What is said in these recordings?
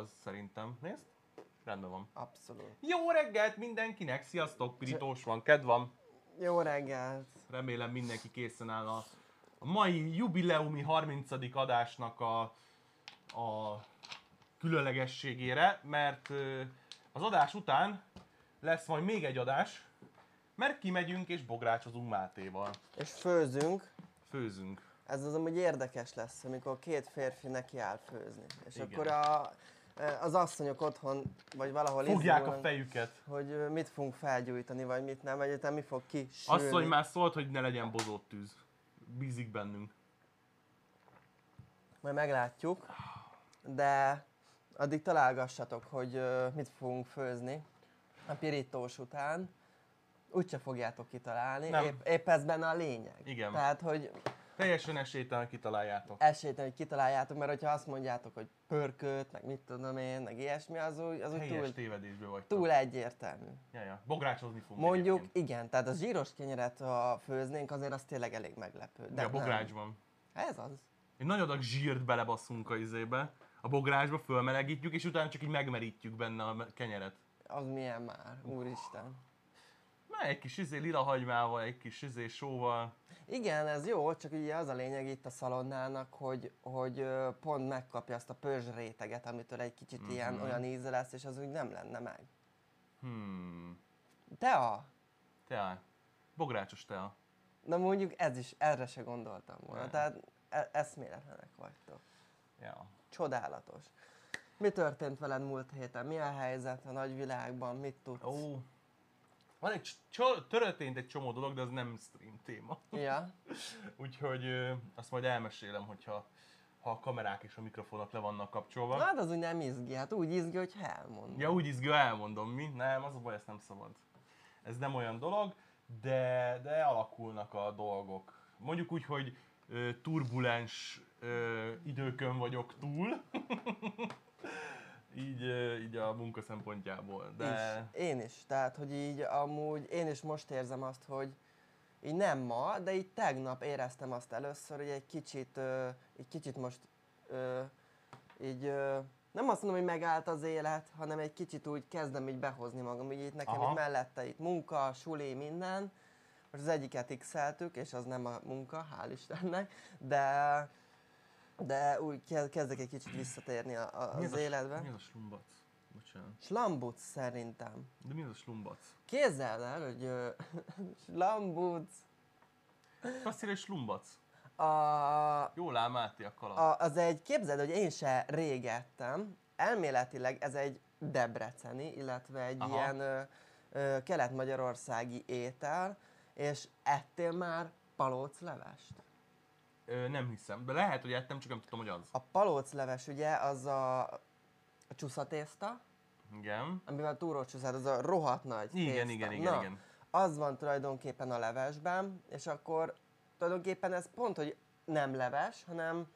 az szerintem. Nézd? Rendben van. Abszolút. Jó reggelt mindenkinek! Sziasztok! Pirítós van, kedv van. Jó reggelt! Remélem mindenki készen áll a, a mai jubileumi 30. adásnak a, a különlegességére, mert az adás után lesz majd még egy adás, mert kimegyünk és bográcsozunk Mátéval. És főzünk. Főzünk. Ez az amúgy érdekes lesz, amikor két férfi neki áll főzni. És Igen. akkor a, az asszonyok otthon, vagy valahol Fogják a izgulnak, fejüket. hogy ö, mit fogunk felgyújtani, vagy mit nem, vagy egyáltalán mi fog kisülni. Asszony már szólt, hogy ne legyen bozott tűz. Bízik bennünk. Majd meglátjuk, de addig találgassatok, hogy ö, mit fogunk főzni a pirítós után. Úgyse fogjátok kitalálni, Nem. épp, épp ez benne a lényeg. Igen. Tehát, hogy Teljesen esélytelen kitaláljátok. esélytelen, hogy kitaláljátok, mert hogyha azt mondjátok, hogy pörkölt, meg mit tudom én, meg ilyesmi, az úgy, az úgy túl, tévedésből vagytok. túl egyértelmű. Ja, ja. Bográcsozni fogunk Mondjuk, egyébként. igen, tehát a zsíros kenyeret, ha főznénk, azért az tényleg elég meglepő. De a nem. bográcsban. Ez az. Egy nagy adag zsírt belebasszunk a izébe, a bográcsba fölmelegítjük, és utána csak így megmerítjük benne a kenyeret. Az milyen már, úristen. Na, egy kis izé lila hagymával, egy kis izé sóval. Igen, ez jó, csak ugye az a lényeg itt a szalonnának, hogy, hogy pont megkapja azt a pörzs réteget, amitől egy kicsit Mhm. ilyen olyan íze lesz, és az úgy nem lenne meg. Hmm. Tea! Tea. Bográcsos tea. Na mondjuk ez is, erre se gondoltam volna. Nem. Tehát e- eszméletlenek vagytok. Ja. Csodálatos. Mi történt veled múlt héten? Mi a helyzet a nagyvilágban? Mit tudsz? Ó. Van egy történt egy csomó dolog, de az nem stream téma. Ja? Úgyhogy ö, azt majd elmesélem, hogyha ha a kamerák és a mikrofonok le vannak kapcsolva. Hát az úgy nem izgi, hát úgy izgi, hogy elmondom. Ja, úgy izgi, ha elmondom mi. Nem, az a baj, ezt nem szabad. Ez nem olyan dolog, de, de alakulnak a dolgok. Mondjuk úgy, hogy ö, turbulens ö, időkön vagyok túl. így, így a munka szempontjából. De Is. Én is. Tehát, hogy így amúgy én is most érzem azt, hogy így nem ma, de így tegnap éreztem azt először, hogy egy kicsit, egy kicsit most így nem azt mondom, hogy megállt az élet, hanem egy kicsit úgy kezdem így behozni magam, hogy itt nekem Aha. itt mellette itt munka, suli, minden. Most az egyiket x és az nem a munka, hál' Istennek, de, de úgy ke- kezdek egy kicsit visszatérni a, a, mi az a- életbe. Mi az a slumbac? Bocsánat. Slambuc szerintem. De mi az a slumbac? Képzeld el, hogy ö, slambuc, Azt írja, hogy slumbac. a, Jól áll Máté a kalap. a, az egy, képzeld, hogy én se rég ettem, elméletileg ez egy debreceni, illetve egy Aha. ilyen ö, ö, kelet-magyarországi étel, és ettél már palóclevest? Ö, nem hiszem, de lehet, hogy ettem, csak nem tudtam, hogy az. A palócleves ugye az a, a csuszatészta, Igen. amivel túrócsúszád, az a rohadt nagy Igen, tészta. igen, igen, Na, igen. az van tulajdonképpen a levesben, és akkor tulajdonképpen ez pont, hogy nem leves, hanem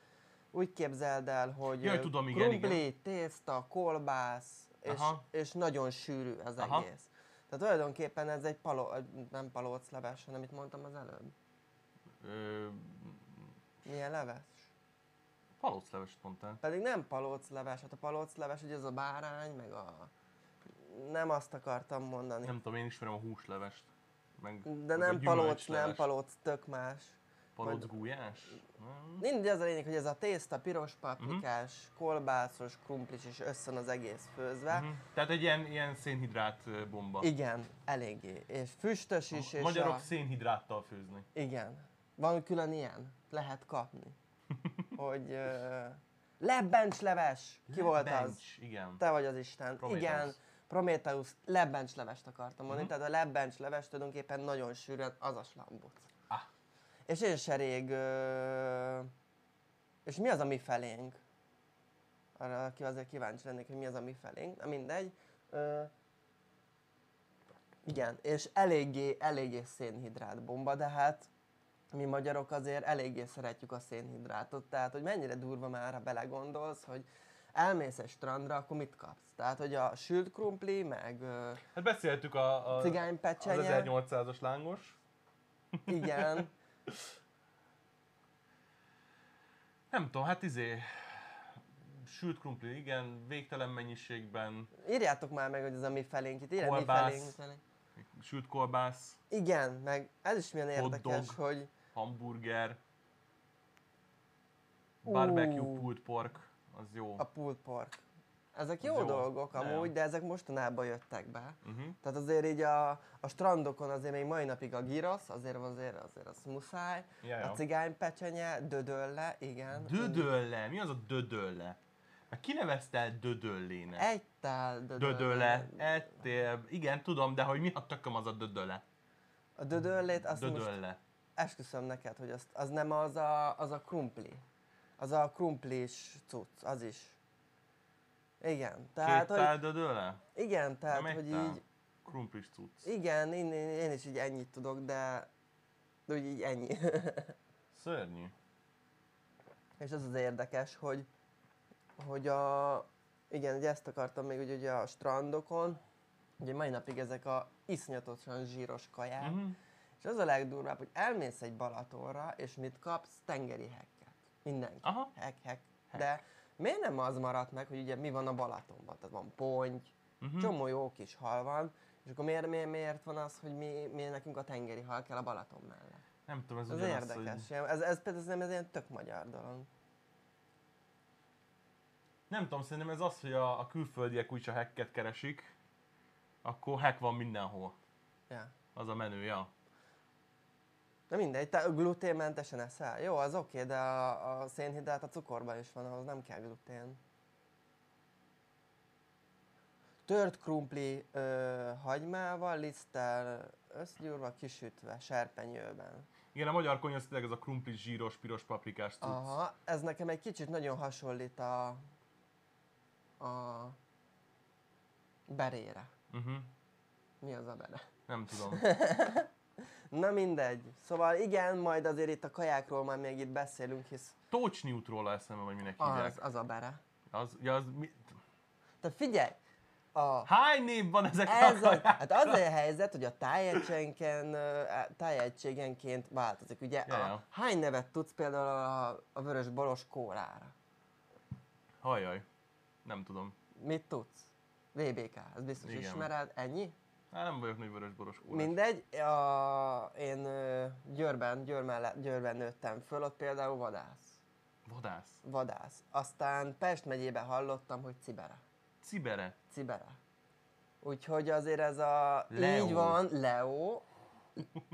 úgy képzeld el, hogy Jaj, tudom, igen, krumpli, tészta, kolbász, és, Aha. és nagyon sűrű az Aha. egész. Tehát tulajdonképpen ez egy paló, nem palócleves, hanem mit mondtam az előbb. Ö, Milyen leves? palóclevest mondtál. Pedig nem palócleves, hát a palócleves ugye az a bárány, meg a... Nem azt akartam mondani. Nem tudom, én ismerem a húslevest. Meg, De nem a palóc, nem palóc, tök más. Palóc gulyás? Mindig az a lényeg, hogy ez a tészta piros Mhm. paprikás, kolbászos, krumplis és összön az egész főzve. Mhm. Tehát egy ilyen, ilyen szénhidrát bomba. Igen, eléggé. És füstös is, és Magyarok a... szénhidráttal főzni. Igen. Van külön ilyen? Lehet kapni. hogy... Uh... Lebbencsleves! Ki volt az? Igen. Te vagy az Isten. Prometheus. Igen. Prometheus lebbencslevest akartam mondani. Mhm. Tehát a lebbencsleves tulajdonképpen nagyon sűrűn az a slambot. Ah. És én se rég... Ö... És mi az a mi felénk? Arra aki azért kíváncsi lennék, hogy mi az a mi felénk. Na mindegy. Ö... Igen, és eléggé, eléggé szénhidrát bomba, de hát mi magyarok azért eléggé szeretjük a szénhidrátot, tehát hogy mennyire durva már, ha belegondolsz, hogy elmész egy strandra, akkor mit kapsz? Tehát, hogy a sült krumpli, meg Hát beszéltük a, a, az cigánypecsenye, 1800-as lángos. igen, Nem tudom, hát izé... sült krumpli, igen, végtelen mennyiségben, Írjátok már meg, hogy ez a mi felénk itt. Írjátok mi felénk. mi felénk. sült kolbász, Igen, meg ez is milyen érdekes, hogy hamburger, barbecue pulled pork, az jó. a pulled pork. Ezek jó, jó. dolgok amúgy, de ezek mostanában jöttek be. Uh-huh. Tehát azért így a, a strandokon azért még mai napig a gyrosz, azért azért, azért az muszáj. Ja, A ja. cigánypecsenye, dödölle, igen. Dödölle, mi az a dödölle? Mert ki nevezte el dödöllének? Egytál dödölle. Dödölle, ettél, igen, tudom, de hogy mi a tököm az a dödölle? A dödöllét, azt most Dödölle. Esküszöm neked, hogy azt, az nem az a, az a krumpli. Az a krumplis cucc, az is. Igen, tehát, Két hogy, dödölle? igen, tehát, Nem hogy így, Krumplis cucc. igen, én, én, én, is így ennyit tudok, de, de úgy így ennyi. Szörnyű. És az az érdekes, hogy, hogy a, igen, ugye ezt akartam még, hogy ugye a strandokon, ugye mai napig ezek a iszonyatosan zsíros kaják, Uh-huh. És az a legdurvább, hogy elmész egy Balatonra, és mit kapsz? Tengeri hekket. Mindenki. Aha. Hek, hek. De miért nem az maradt meg, hogy ugye mi van a Balatonban? Tehát van ponty, Uh-huh. csomó jó kis hal van, és akkor miért, miért, miért van az, hogy mi, mi nekünk a tengeri hal kell a Balaton mellett? Nem tudom, ez, Ez ugyanaz, érdekes. Hogy... Ez, ez például nem ez ilyen tök magyar dolog. Nem tudom, szerintem ez az, hogy a, a külföldiek úgyse hacket keresik, akkor hack van mindenhol. Ja. Az a menőja. Na mindegy, te gluténmentesen eszel? Jó, az oké, de a, a szénhidrát a cukorban is van, ahhoz nem kell glutén. Tört krumpli ö, hagymával, liszttel összgyúrva, kisütve, serpenyőben. Igen, a magyar konyha ez a krumplis, zsíros, piros paprikás cucc. Aha, ez nekem egy kicsit nagyon hasonlít a, a berére. Uh-huh. Mi az a bere? Nem tudom. Na mindegy. Szóval igen, majd azért itt a kajákról már még itt beszélünk, hisz Tócsni út róla eszembe, vagy minek hívják. az, az a bere. Az, ja, az mi... Te figyelj! A, Hány név van ezek ez a a, hát az a helyzet, hogy a tájegységenként, tájegységenként változik. Ugye Ja, ja. a, hány nevet tudsz például a, a vörös boros kórára? Hajjaj. Nem tudom. Mit tudsz? VBK, ez biztos Igen. ismered. Ennyi? Á, nem vagyok nagy vörös boros kórás. Mindegy, a, én Győrben, Győr mellett, Győrben nőttem föl, ott például vadász. Vadász. Vadász. Aztán Pest megyében hallottam, hogy Cibere. Cibere. Cibere. Úgyhogy azért ez a... Leo. Így van, Leo.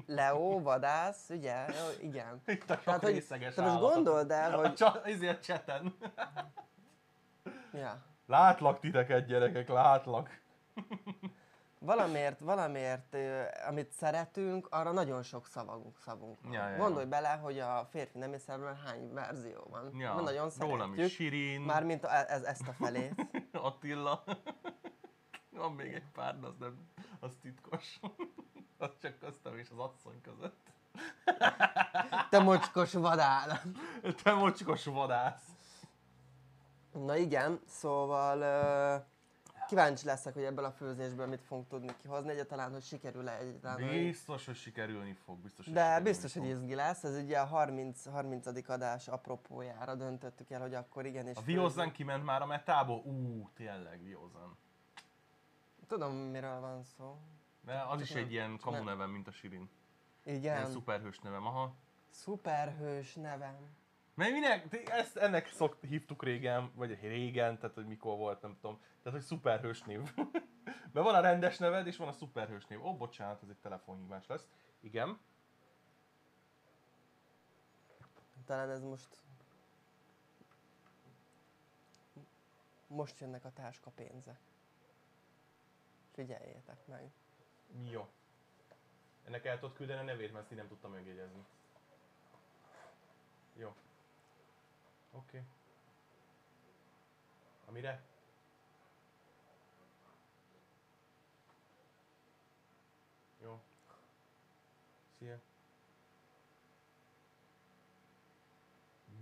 Leo, vadász, ugye? Igen. Itt a Tehát, hogy, részeges te most gondold el, A hogy... csa, ezért cseten. Ja. Látlak titeket, gyerekek, látlak. Valamiért, valamiért, amit szeretünk, arra nagyon sok szavunk, szavunk van. Ja, ja, ja. Gondolj bele, hogy a férfi nemi szervben hány verzió van. Ja, Mi nagyon rólam szeretjük. is. Sirin, Mármint ez, ezt a felét. Attila. Van még egy pár, de az nem, az titkos. az csak köztem és az asszony között. Te mocskos vadállat. Te mocskos vadász. Na igen, szóval ö, kíváncsi leszek, hogy ebből a főzésből mit fogunk tudni kihozni, egyáltalán, hogy sikerül-e egyáltalán. hogy- Biztos, hogy sikerülni fog. Biztos, hogy De biztos, hogy fog. izgi lesz. Ez ugye a 30, 30. adás apropójára döntöttük el, hogy akkor igenis. A Viozan kiment már a metából? Ú, tényleg főzünk. Tudom, miről van szó. De az Csak is nem- egy ilyen kamu nevem, mint a Sirin. Igen. Ilyen szuperhős nevem, aha. Szuperhős nevem. Mert minek, ezt, ennek szokt, hívtuk régen, vagy régen, tehát hogy mikor volt, nem tudom. Tehát, hogy szuperhős név. Mert van a rendes neved, és van a szuperhős név. Ó, bocsánat, ez egy telefonhívás lesz. Igen. Talán ez most... Most jönnek a táska pénzek. Figyeljétek meg. Jó. Ennek el tudod küldeni a nevét, mert ezt így nem tudtam megjegyezni. Jó. Oké. Okay. Amire? Jó. Szia.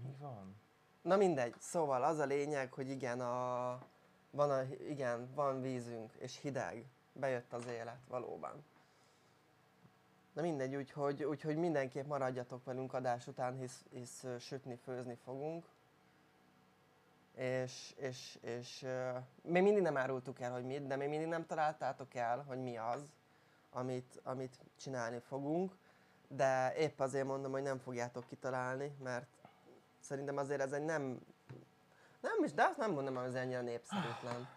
Mi van? Na mindegy, szóval az a lényeg, hogy igen, a, van, a, igen, van vízünk, és hideg. Bejött az élet, valóban. Na mindegy, úgyhogy, úgyhogy mindenképp maradjatok velünk adás után, hisz, hisz sütni, főzni fogunk. És, és, és uh, még mindig nem árultuk el, hogy mit, de még mindig nem találtátok el, hogy mi az, amit, amit csinálni fogunk, de épp azért mondom, hogy nem fogjátok kitalálni, mert szerintem azért ez egy nem, nem is, de azt nem mondom, hogy ez ennyire népszerűtlen.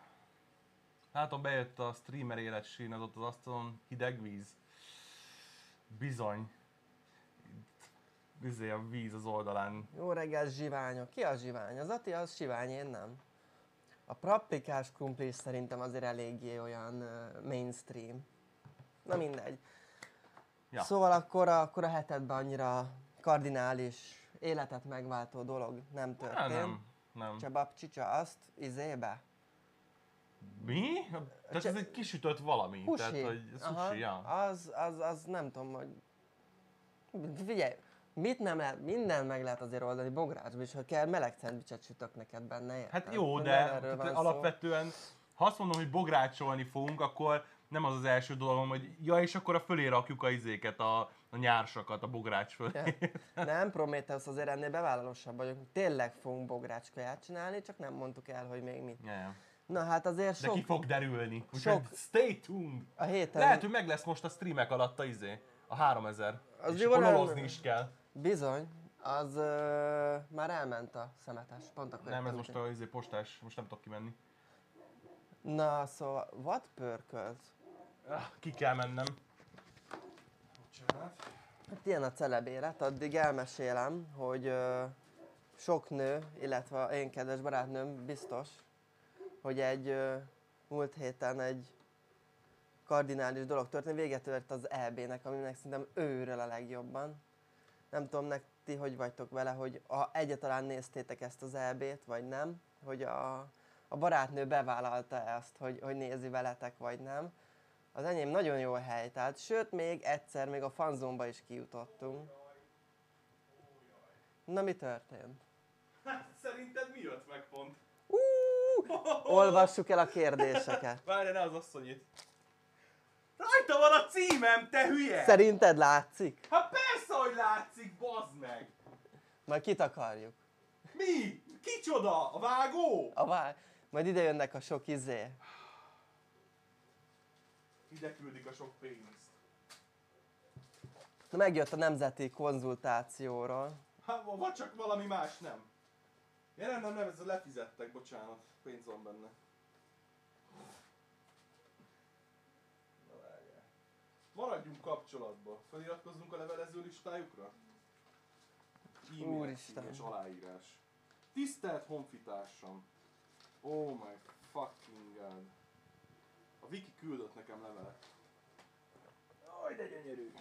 Látom, bejött a streamer életsín, az ott az asztalon hideg víz. Bizony. Bizony a víz az oldalán. Jó reggel, zsiványok. Ki a zsivány? Az Ati az sivány, én nem. A paprikás krumpli szerintem azért eléggé olyan uh, mainstream. Na mindegy. Ja. Szóval akkor a, akkor a hetedben annyira kardinális, életet megváltó dolog nem történt. nem, nem. Csabab csicsa azt izébe. Mi? Tehát ez egy kisütött valami. Pusi. Tehát, hogy sushi, ja. az, az, az nem tudom, hogy... Figyelj, mit nem lehet, minden meg lehet azért oldani bográcsba is, ha kell meleg szendvicset sütök neked benne, érted? Hát jó, de szó. alapvetően, ha azt mondom, hogy bográcsolni fogunk, akkor nem az az első dolgom, hogy ja, és akkor a fölé rakjuk a izéket, a, a nyársakat a bogrács fölé. Ja. Nem, Prometheus azért ennél bevállalósabb vagyok. Tényleg fogunk bográcskaját csinálni, csak nem mondtuk el, hogy még mit. Ja, ja. Na hát azért De sok... ki fog derülni. Sok- stay tuned. A héten... Lehet, hogy meg lesz most a streamek alatt a izé, a 3000. Az és akkor lolozni is kell. Bizony, az ö, már elment a szemetes. Pont akkor Nem, ez most a izé, postás, most nem tudok kimenni. Na, szóval, what pörkölt? Ah, Ki kell mennem. Bocsánat. Hát ilyen a celebélet, addig elmesélem, hogy ö, sok nő, illetve én kedves barátnőm biztos, hogy egy ö, múlt héten egy kardinális dolog történt, véget ért az EB-nek, aminek szerintem őről a legjobban. Nem tudom, nek ti hogy vagytok vele, hogy ha egyáltalán néztétek ezt az EB-t, vagy nem, hogy a, a barátnő bevállalta ezt, hogy, hogy nézi veletek, vagy nem. Az enyém nagyon jó hely, tehát sőt, még egyszer, még a fanzónba is kijutottunk. Na mi történt? Hát szerinted mi jött meg pont? Olvassuk el a kérdéseket. Várj, ne az asszonyit. Rajta van a címem, te hülye! Szerinted látszik? Hát persze, hogy látszik, bazd meg! Majd kit akarjuk? Mi? Kicsoda? A vágó? A vá... Majd ide jönnek a sok izé. Ide küldik a sok pénzt. Na megjött a nemzeti konzultációról. Hát, vagy csak valami más nem. Ja, nem, nem, nem, ez a lefizettek, bocsánat. Pénz van benne. Na várjál. Maradjunk kapcsolatba. Feliratkozzunk a levelező listájukra? E-mail és aláírás. Tisztelt honfitársam! Oh my fucking god. A Viki küldött nekem levelet. Aj, de gyönyörű.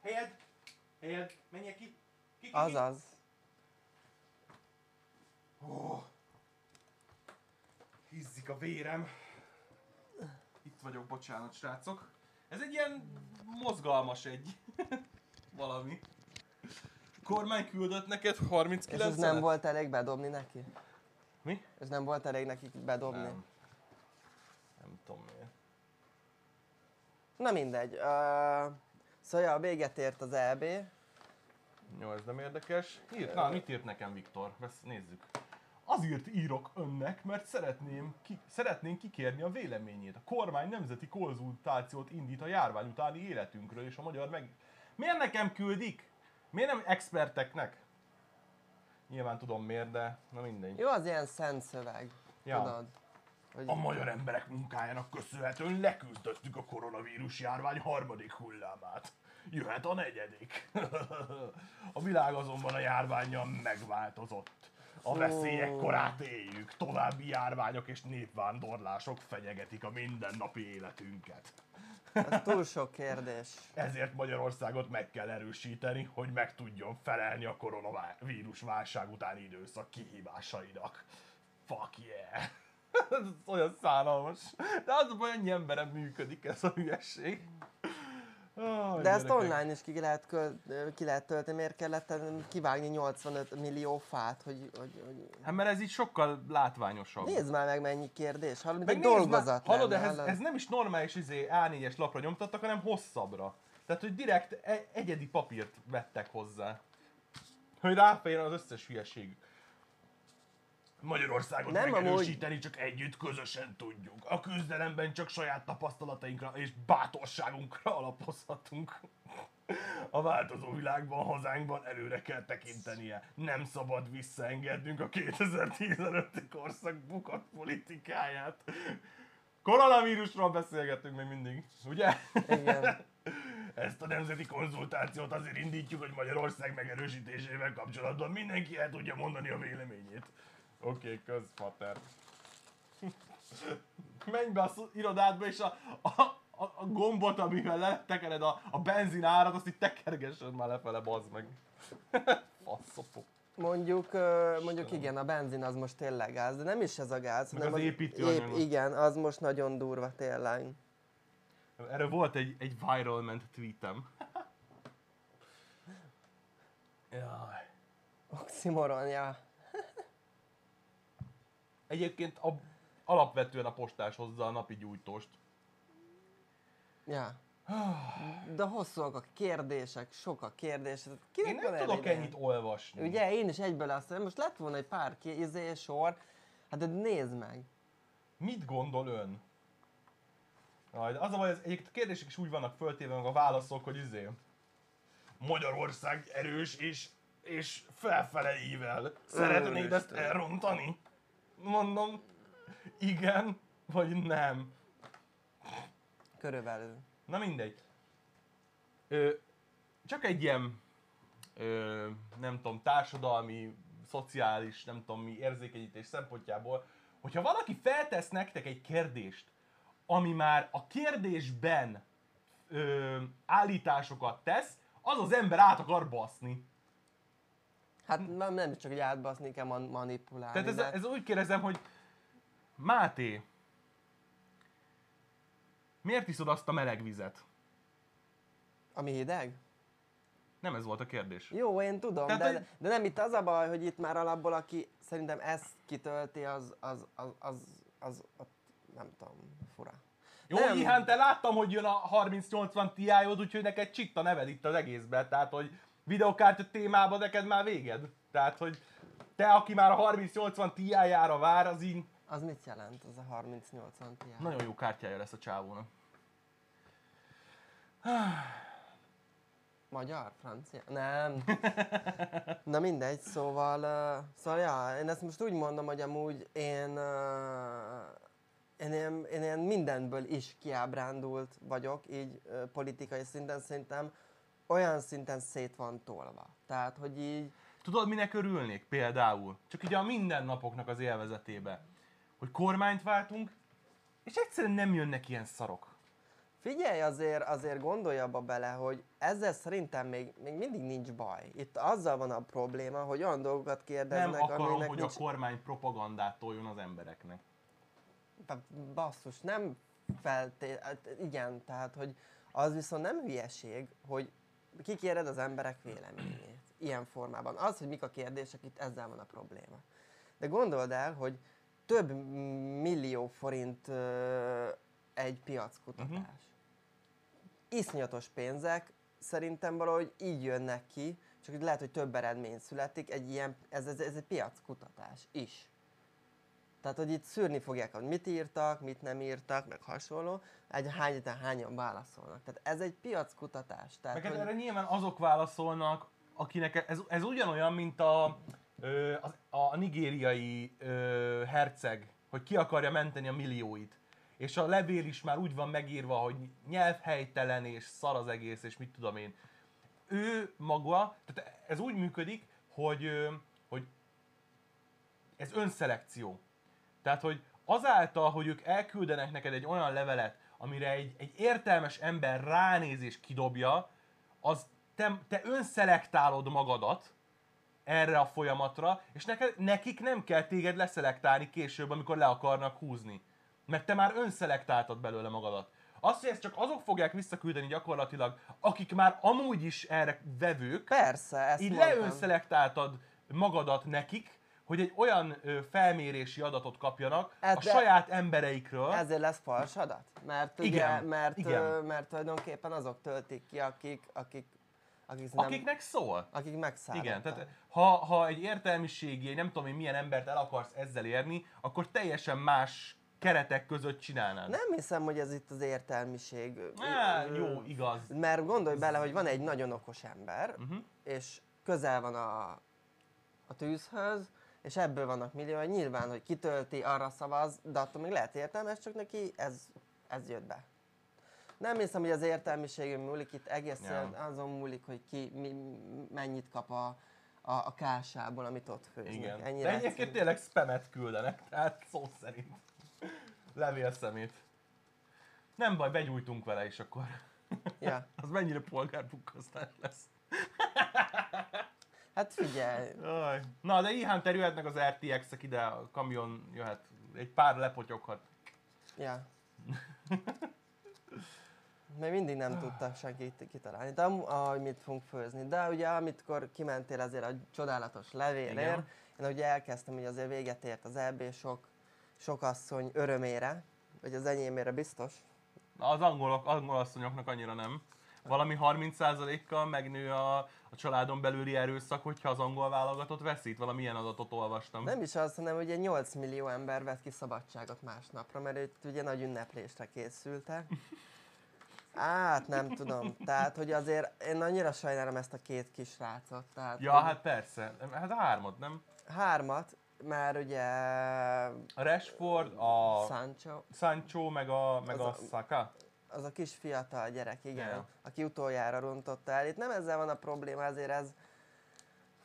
Helyed? Helyed? Menjek ki? ki, ki, ki? Azaz. Oh. Hizzik a vérem. Vagyok, bocsánat, srácok. Ez egy ilyen mozgalmas egy. Valami. Kormány küldött neked 39 És ez nem volt elég bedobni neki? Mi? Ez nem volt elég nekik bedobni? Nem. Nem tudom miért. Na mindegy. Uh, szóval ja, véget ért az EB. Jó, ez nem érdekes. Írt, na, mit írt nekem Viktor? Vesz, nézzük. Azért írok önnek, mert szeretném ki, szeretnénk kikérni a véleményét. A kormány nemzeti konzultációt indít a járvány utáni életünkről és a magyar meg... Miért nekem küldik? Miért nem experteknek? Nyilván tudom miért, de na mindegy. Jó, az ilyen szent szöveg. Ja. Tudod? Hogy A magyar emberek munkájának köszönhetően leküzdöttük a koronavírus járvány harmadik hullámát. Jöhet a negyedik. a világ azonban a járványjal megváltozott. A veszélyek korát éljük, további járványok és népvándorlások fenyegetik a mindennapi életünket. ez túl sok kérdés. Ezért Magyarországot meg kell erősíteni, hogy meg tudjon felelni a koronavírus válság utáni időszak kihívásainak. Fuck yeah! ez olyan szánalmas. De az baj, annyi emberen működik ez a hülyesség. Oh, De ezt online is ki lehet, köl, ki lehet tölteni, miért kellett kivágni 85 millió fát, hogy, hogy, hogy... Hát mert ez így sokkal látványosabb. Nézd már meg mennyi kérdés, hallod, mint Meg egy dolgozat Már, hallod, lenne, ez, hallod? ez nem is normális izé A4-es lapra nyomtattak, hanem hosszabbra. Tehát, hogy direkt e- egyedi papírt vettek hozzá. Hogy ráférjen az összes hülyeség. Magyarországot Nem, amúgy- megerősíteni csak együtt, közösen tudjuk. A küzdelemben csak saját tapasztalatainkra és bátorságunkra alapozhatunk. A változó világban, hazánkban előre kell tekintenie. Nem szabad visszaengednünk a 2015-i korszak bukott politikáját. Koronavírusról beszélgetünk még mindig, ugye? Igen. Ezt a nemzeti konzultációt azért indítjuk, hogy Magyarország megerősítésével kapcsolatban mindenki el tudja mondani a véleményét. Oké, okay, köz, fater. Menj be a irodádba, és a, a, a, a gombot, amivel letekered a, a benzin árat, azt így tekergessed már lefele, bazd meg. Faszopó. Mondjuk, mondjuk igen, a benzin az most tényleg gáz, de nem is ez a gáz, Meg hanem az építőanyag. igen, az most nagyon durva tényleg. Erről volt egy, egy viral ment tweetem. Jaj. Oxymoron, ja. Egyébként a, alapvetően a postás hozza a napi gyújtóst. Ja. De hosszúak a kérdések, sok a kérdés. Kinek Én nem tudok ennyit olvasni. Ugye, én is egyből azt mondom, most lett volna egy pár izé, sor, hát de nézd meg. Mit gondol ön? De az a baj, az a kérdések is úgy vannak föltéve, meg a válaszok, hogy izé... Magyarország erős és, és felfele ível. Szeretnéd ezt elrontani? Mondom, igen, vagy nem. Körülbelül. Na mindegy. Ö, csak egy ilyen, ö, nem tudom, társadalmi, szociális, nem tudom mi érzékenyítés szempontjából, hogyha valaki feltesz nektek egy kérdést, ami már a kérdésben ö, állításokat tesz, az az ember át akar baszni. Hát nem, nem csak, hogy átbaszni kell man- manipulálni. Tehát ez, de... ez úgy kérdezem, hogy Máté, miért iszod azt a meleg vizet? Ami hideg? Nem ez volt a kérdés. Jó, én tudom, Tehát, de, hogy- de nem itt az a baj, hogy itt már alapból, aki szerintem ezt kitölti, az, az, az, az, az, az nem tudom, fura. Jó, Nem. Ihán, te láttam, hogy jön a 3080 Ti-od, úgyhogy neked csitta neved itt az egészben. Tehát, hogy videokártya témában neked már véged. Tehát, hogy te, aki már a 3080 Ti-jára vár, az így Az mit jelent, az a 3080 Ti? nagyon jó kártyája lesz a csávónak. Magyar? Francia? Nem. Na mindegy, szóval, uh, szóval ja, én ezt most úgy mondom, hogy amúgy én, uh, én, ilyen, én ilyen mindenből is kiábrándult vagyok, így uh, politikai szinten szerintem olyan szinten szét van tolva. Tehát, hogy így, Tudod, minek örülnék például? Csak így a mindennapoknak az élvezetébe. Hogy kormányt váltunk, és egyszerűen nem jönnek ilyen szarok. Figyelj, azért, azért gondolj abba bele, hogy ezzel szerintem még, még mindig nincs baj. Itt azzal van a probléma, hogy olyan dolgokat Nem kérdeznek, akarom, aminek hogy nincs... a kormány propagandát toljon az embereknek. Ba- Basszus, nem felté... hát Igen, tehát, hogy az viszont nem hülyeség, hogy kikéred az emberek véleményét. Ilyen formában. Az, hogy mik a kérdések, itt ezzel van a probléma. De gondold el, hogy több millió forint ö, egy piackutatás. Uh-huh. Iszonyatos pénzek, szerintem valahogy így jönnek ki, csak lehet, hogy több eredmény születik, egy ilyen, ez, ez, ez egy piackutatás is. Tehát, hogy itt szűrni fogják, hogy mit írtak, mit nem írtak, meg hasonló, egy hány, hányan válaszolnak. Tehát ez egy piackutatás. Tehát, Meg hát hogy, erre nyilván azok válaszolnak, akinek ez, ez ugyanolyan, mint a, az, a nigériai herceg, hogy ki akarja menteni a millióit. És a levél is már úgy van megírva, hogy nyelvhelytelen és szar az egész, és mit tudom én. Ő maga, tehát ez úgy működik, hogy, hogy ez önszelekció. Tehát, hogy azáltal, hogy ők elküldenek neked egy olyan levelet, amire egy, egy értelmes ember ránéz és kidobja, az te, te önszelektálod magadat erre a folyamatra, és neked, nekik nem kell téged leszelektálni később, amikor le akarnak húzni. Mert te már önszelektáltad belőle magadat. Azt, hogy ezt csak azok fogják visszaküldeni gyakorlatilag, akik már amúgy is erre vevők, persze, ezt így leönszelektáltad magadat nekik, hogy egy olyan ö, felmérési adatot kapjanak Hát a de- saját embereikről. Ezért lesz fals adat? Mert, ugye, Igen, mert, igen. ö, mert tulajdonképpen azok töltik ki, akik, akik akik, nem, Akiknek szól. akik megszállottak. Igen, tehát ha, ha egy értelmiségi, nem tudom én milyen embert el akarsz ezzel érni, akkor teljesen más keretek között csinálnád. Nem hiszem, hogy ez itt az értelmiség. Ö, jó, igaz. Mert gondolj bele, hogy van egy nagyon okos ember, Uh-huh. és közel van a, a tűzhöz, és ebből vannak milliói, nyilván, hogy kitölti, arra szavaz, de attól még lehet értelmes, csak neki ez, ez jött be. Nem hiszem, hogy az értelmiségünk múlik, itt egészen Ja. azon múlik, hogy ki mi, mennyit kap a, a, a kásából, amit ott főznek. Igen. Ennyire De egyébként tényleg spamet küldenek, tehát szó szerint. Levélszemét. Nem baj, begyújtunk vele, és akkor Ja. az mennyire polgárpukkasztás lesz. Hát figyelj, Aj. Na, de ilyen terülhetnek az RTX-ek ide, a kamion jöhet, egy pár lepotyoghat. Ja. Még mindig nem tudta senki kit- kitalálni, de ahogy mit fogunk főzni. De ugye amikor kimentél azért a csodálatos levélért, Igen. én ugye elkezdtem, hogy azért véget ért az EB sok, sok asszony örömére, vagy az enyémére biztos. Az angolok, angol asszonyoknak annyira nem. Valami 30%-kal megnő a, a családon belüli erőszak, hogyha az angol válogatott veszít. Valami ilyen adatot olvastam. Nem is az, hanem ugye 8 millió ember vett ki szabadságot másnapra, mert itt ugye nagy ünneplésre készültek. Hát nem tudom. Tehát, hogy azért én annyira sajnálom ezt a két kis rácot. Tehát, Ja, hogy hát persze. Hát a hármat, nem? hármat, mert ugye A Rashford, a Sancho, Sancho, meg a, meg Az a a- Saka. Az a kis fiatal gyerek, igen, Ja. aki utoljára rontotta el. Itt nem ezzel van a probléma, azért ez,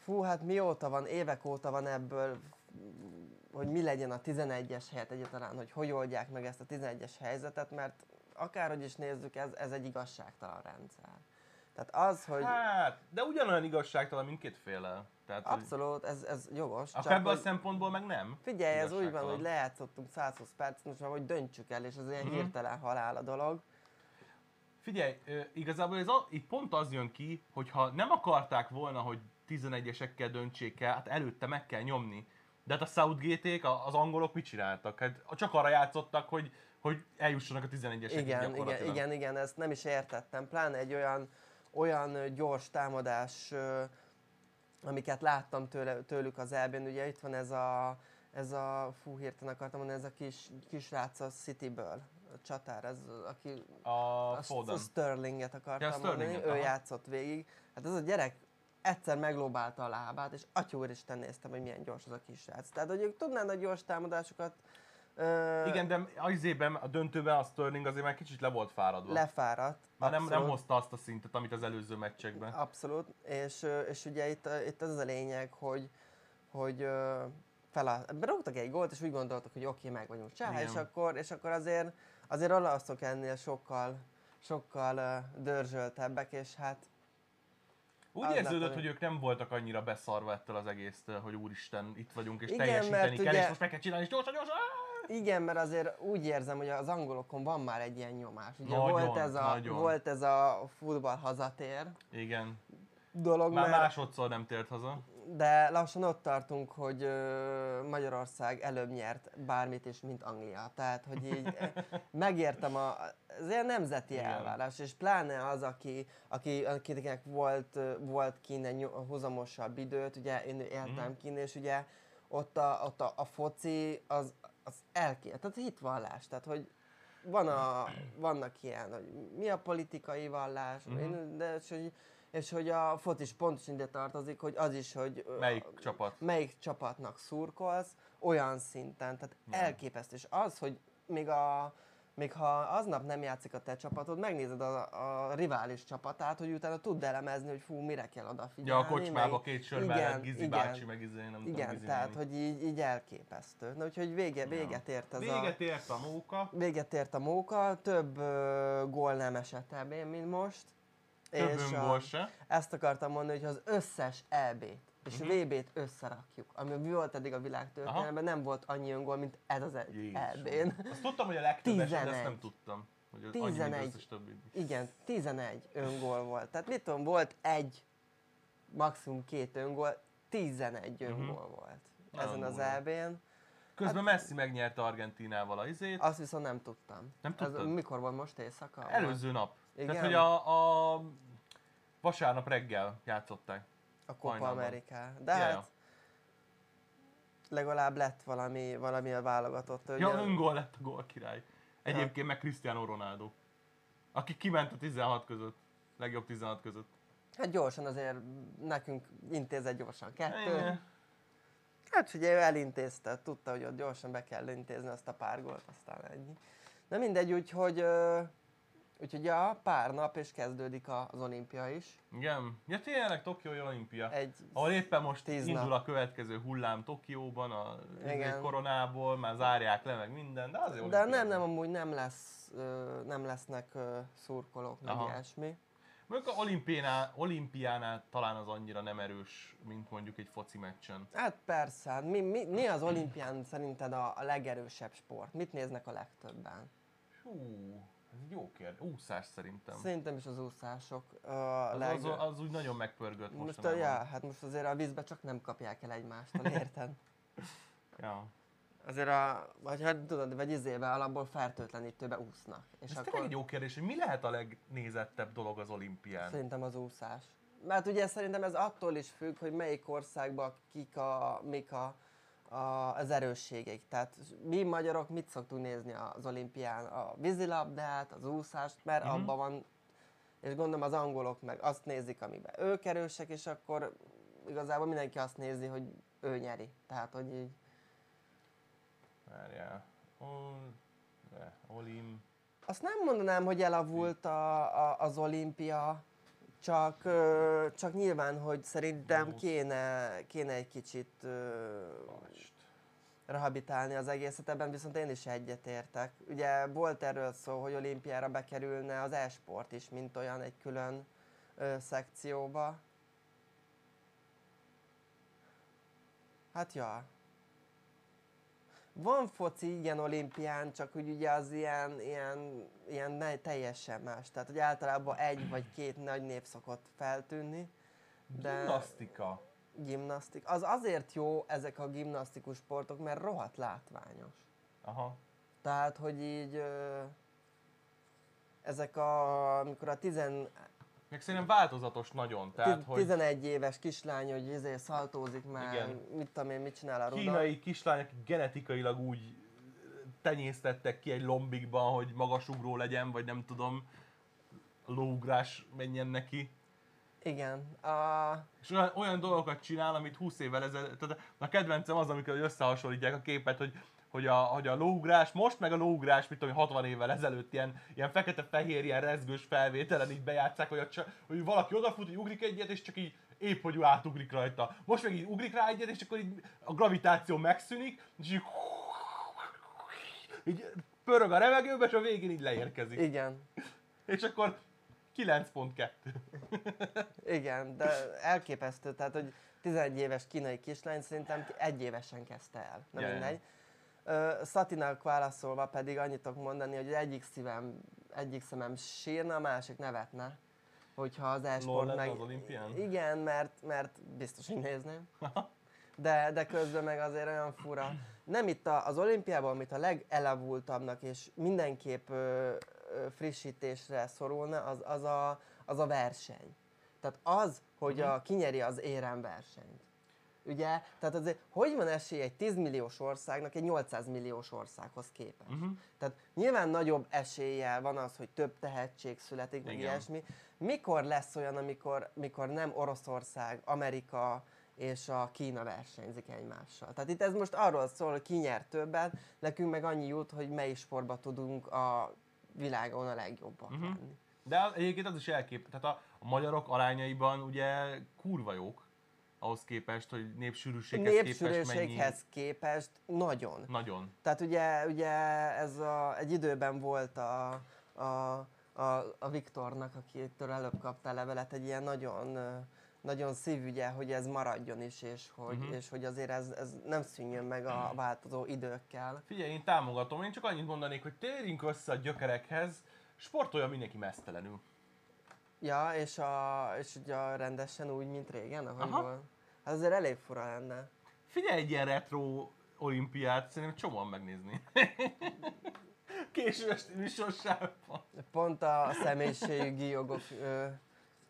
fú, hát mióta van, évek óta van ebből, hogy mi legyen a 11-es helyet egyáltalán, hogy hogy oldják meg ezt a 11-es helyzetet, mert akárhogy is nézzük, ez, ez egy igazságtalan rendszer. Tehát az, hogy Hát, de ugyanolyan igazságtalan mindkét féle. Tehát, abszolút, ez, ez jogos. Akkor ebből a szempontból meg nem. Figyelj, ez úgy van, hogy lejátszottunk 120 percet, most már hogy döntsük el, és ez ilyen Mhm. hirtelen halál a dolog. Figyelj, igazából ez a, itt pont az jön ki, hogy ha nem akarták volna, hogy 11-esekkel döntsék el, hát előtte meg kell nyomni. De hát a Southgate-ék, az angolok mit csináltak? Hát csak arra játszottak, hogy, hogy eljussanak a 11-esekig Igen, igen, igen, igen, ezt nem is értettem. Pláne egy olyan, olyan gyors támadás, amiket láttam tőle, tőlük az elbén, ugye itt van ez a, ez a, fú, hirtelen akartam mondani, ez a kis, kis rác a Cityből, a csatár, ez, aki A a, Foden. a Sterlinget akartam Ja, Sterlinget, mondani, ő aha. játszott végig. Hát ez a gyerek egyszer meglóbálta a lábát, és atya úristen néztem, hogy milyen gyors az a kis srác. Tehát, hogy ők tudnának gyors támadásokat ö, Igen, de az izében, a döntőben a Sterling azért már kicsit le volt fáradva. lefáradt. már nem, nem hozta azt a szintet, amit az előző meccsekben. Abszolút, és, és ugye itt, itt az a lényeg, hogy, hogy fel berúgtak egy gólt, és úgy gondoltak, hogy oké, meg vagyunk csá, Igen. és akkor, és akkor azért, azért olaszok ennél sokkal, sokkal ö, dörzsöltebbek, és hát Úgy érződött, lett a- hogy ők nem voltak annyira beszarva ettől az egésztől, hogy úristen, itt vagyunk, és Igen, teljesíteni kell, ugye- és most meg kell csinálni, és gyorsan, gyorsan! Igen, mert azért úgy érzem, hogy az angolokon van már egy ilyen nyomás. Ugye Nagyon, volt, ez a, nagyon. volt ez a futball hazatér Igen. dolog, Már mert, másodszor nem tért haza. De lassan ott tartunk, hogy Magyarország előbb nyert bármit is, mint Anglia. Tehát, hogy így megértem a, az ilyen nemzeti Igen. elvárás, és pláne az, aki, aki, akinek volt, volt kín egy nyom- hozamosabb időt, ugye én éltem Mhm. kín, és ugye ott a, ott a, a foci az, az elké, tehát hitvallás, tehát hogy van a, vannak ilyen, hogy mi a politikai vallás, Mhm. én- de és hogy, és hogy a foci is pontosan ide tartozik, hogy az is, hogy Melyik csapat? melyik csapatnak szurkolsz, olyan szinten, tehát Nem. elképesztő. És az, hogy még, a, még ha aznap nem játszik a te csapatod, megnézed a, a rivális csapatát, hogy utána tudd elemezni, hogy fú, mire kell Ja, odafigyelni. a kocsmába meg- két sör igen, mellett Gizi igen. bácsi, meg izé, nem tudom, Igen, Gizi tehát, hogy így, így elképesztő. Na, úgyhogy vége, véget ért ez a... Véget ért a móka. Véget ért a móka, több ö, gól nem esett ebben, mint most. És a, ezt akartam mondani, hogy ha az összes EB-t és Mhm. VB-t összerakjuk, ami volt eddig a világtörténelemben, nem volt annyi öngól, mint ez az. EB-n. Azt tudtam, hogy a legtöbb eset, de ezt 11. nem tudtam. Hogy az annyi, mint 11. összes többi. Igen, 11 öngól volt. Tehát mit tudom, volt egy, maximum két öngól, 11 Mhm. öngól volt Nagyon ezen az. EB-n. Közben Messi megnyerte Argentinával a izét. Azt viszont nem tudtam. Nem Ez tudtad? mikor volt most éjszaka? Előző nap. Igen. Tehát, hogy a, a Vasárnap reggel játszották. A Copa. Amerika. De Ja, hát ja. legalább lett valami, valami a válogatott. Ugye, Ja, öngól lett a gól király. Egyébként meg Cristiano Ronaldo. Aki kiment a 16 között. Legjobb 16 között. Hát gyorsan azért nekünk intézett gyorsan kettő. Igen. Hát ugye ő elintézte, tudta, hogy ott gyorsan be kell intézni azt a pár gólt, aztán ennyi. De mindegy, úgyhogy, úgyhogy ja, pár nap és kezdődik az olimpia is. Igen. Ja tényleg Tokiói olimpia. Egy, Ahol éppen most Tíz indul nap. a következő hullám Tokióban, a Igen. koronából, már zárják le meg minden, de azért de nem, nem, amúgy nem lesz, nem lesznek szurkolók, meg ilyesmi. Mondjuk a olimpiánál, olimpiánál talán az annyira nem erős, mint mondjuk egy foci meccsen. Hát persze, hát mi, mi, mi az olimpián szerinted a, a legerősebb sport? Mit néznek a legtöbben? Hú, jó kérdés. Úszás szerintem. Szerintem is az úszások a Az, leg... az, az, úgy nagyon megpörgött most a, mostanában. ja, hát most azért a vízbe csak nem kapják el egymástól, érted? ja. Azért a, vagy hát tudod, vagy izébe alapból fertőtlenítőbe úsznak. És Ez akkor tényleg egy jó kérdés, hogy mi lehet a legnézettebb dolog az olimpián? szerintem az úszás. Mert ugye szerintem ez attól is függ, hogy melyik országban kik a, mik a, a, az erősségeik. Tehát mi magyarok mit szoktunk nézni az olimpián? A vízilabdát, az úszást, mert Mhm. abban van, és gondolom az angolok meg azt nézik, amiben ők erősek, és akkor igazából mindenki azt nézi, hogy ő nyeri. Tehát, hogy így Várjál. Ol... De, olim... Azt nem mondanám, hogy elavult a, a, az olimpia, csak, csak nyilván, hogy szerintem kéne, kéne egy kicsit Most. rehabilitálni az egészet, ebben viszont én is egyetértek. Ugye volt erről szó, hogy olimpiára bekerülne az e-sport is, mint olyan egy külön szekcióba. Hát ja. Van foci, igen, olimpián, csak hogy ugye az ilyen, ilyen, ilyen ne, teljesen más. Tehát, hogy általában egy vagy két nagy név szokott feltűnni. De Gimnasztika. gimnasztik. Az azért jó ezek a gimnasztikus sportok, mert rohadt látványos. Aha. Tehát, hogy így ö, ezek a, amikor a tizen, Meg szerintem változatos nagyon, tehát hogy 11 éves kislány, hogy izé szaltózik már, Igen. mit tudom én, mit csinál a ruda. kínai kislányok genetikailag úgy tenyésztettek ki egy lombikban, hogy magasugró legyen, vagy nem tudom, lóugrás menjen neki. Igen. A, És olyan, olyan dolgokat csinál, amit 20 évvel ezelőtt, tehát a kedvencem az, amikor összehasonlítják a képet, hogy hogy a, hogy a lóugrás most, meg a lóugrás, mit tudom, én, 60 évvel ezelőtt ilyen, ilyen fekete-fehér, ilyen rezgős felvételen így bejátszák, hogy, a, hogy valaki odafut, hogy ugrik egyet, és csak így épp, hogy átugrik rajta. Most meg így ugrik rá egyet, és akkor így a gravitáció megszűnik, és így, így pörög a levegőbe, és a végén így leérkezik. igen. És akkor 9.2. Igen, de elképesztő, tehát, hogy 11 éves kínai kislány szerintem egy évesen kezdte el, nem ja. mindegy. Ö, Szatinak válaszolva pedig annyit tudok mondani, hogy egyik szívem, egyik szemem sírna, a másik nevetne. Hogyha az e-sport meg... az olimpián? Igen, mert, mert biztos, hogy nézném. De, de közben meg azért olyan fura. Nem itt a, az olimpiában, amit a legelavultabbnak és mindenképp ö, ö, frissítésre szorulna, az, az, a, az a verseny. Tehát az, hogy a, kinyeri az érem versenyt. Ugye? Tehát azért, hogy van esély egy 10 milliós országnak egy 800 milliós országhoz képest? Uh-huh. Tehát nyilván nagyobb eséllyel van az, hogy több tehetség születik, meg Igen. ilyesmi. Mikor lesz olyan, amikor, mikor nem Oroszország, Amerika és a Kína versenyzik egymással? Tehát itt ez most arról szól, hogy ki nyer többet, nekünk meg annyi jut, hogy mely sportba tudunk a világon a legjobbak Mhm. lenni. De egyébként az is elkép, tehát a, a magyarok arányaiban ugye kurva jók, ahhoz képest, hogy népsűrűséghez képest. Népsűrűséghez képest nagyon. Nagyon. Tehát ugye, ugye ez a, egy időben volt a, a, a, a Viktornak, akitől előbb kaptál levelet, egy ilyen nagyon, nagyon szívügye, hogy ez maradjon is, és hogy, uh-huh. és hogy azért ez, ez nem szűnjön meg a változó időkkel. Figyelj, én támogatom, én csak annyit mondanék, hogy térjünk össze a gyökerekhez, sportolja mindenki mesztelenül. Ja, és, a, és ugye rendesen úgy, mint régen, ahogy Aha. volt. Hát azért elég fura lenne. Figyelj egy ilyen retro olimpiát, szerintem csomóan megnézni. Késő esti műsorsában. Pont a személyiségi jogok ö,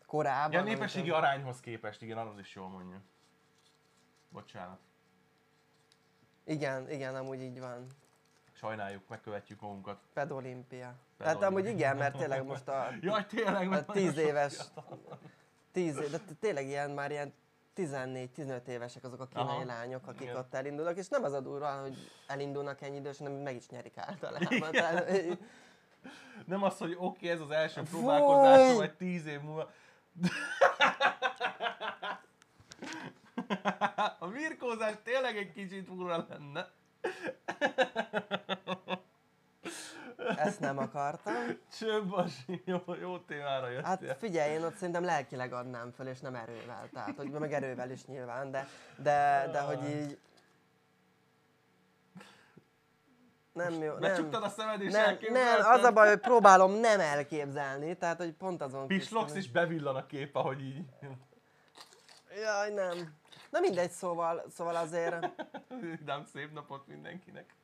korábban. Ja, amikor- népességi arányhoz képest, igen, arról is jól mondja. Bocsánat. Igen, igen, amúgy így van. Sajnáljuk, megkövetjük magunkat. Pedolimpia. Pedolimpia. amúgy igen, mert tényleg most a, Jaj, tényleg, a tíz éves, tíz, de tényleg ilyen már ilyen 14-15 évesek azok a kínai Aha. lányok, akik Igen. ott elindulnak, és nem az a durva, hogy elindulnak ennyi idős, hanem meg is nyerik általában. Tehát, Nem az, hogy oké, okay, ez az első Fúj! próbálkozás, vagy tíz év múlva. A virkózás tényleg egy kicsit fura lenne. Ezt nem akartam. Csöbbasi, jó, jó témára jöttél. Hát figyelj, én ott szerintem lelkileg adnám föl, és nem erővel. Tehát, hogy meg erővel is nyilván, de, de, de hogy így... Nem jó. Becsuktad a szemed és Nem, nem, az a baj, hogy próbálom nem elképzelni, tehát hogy pont azon Pislogsz és bevillan a kép, ahogy így. Jaj, nem. Na mindegy, szóval, szóval azért... Nem szép napot mindenkinek.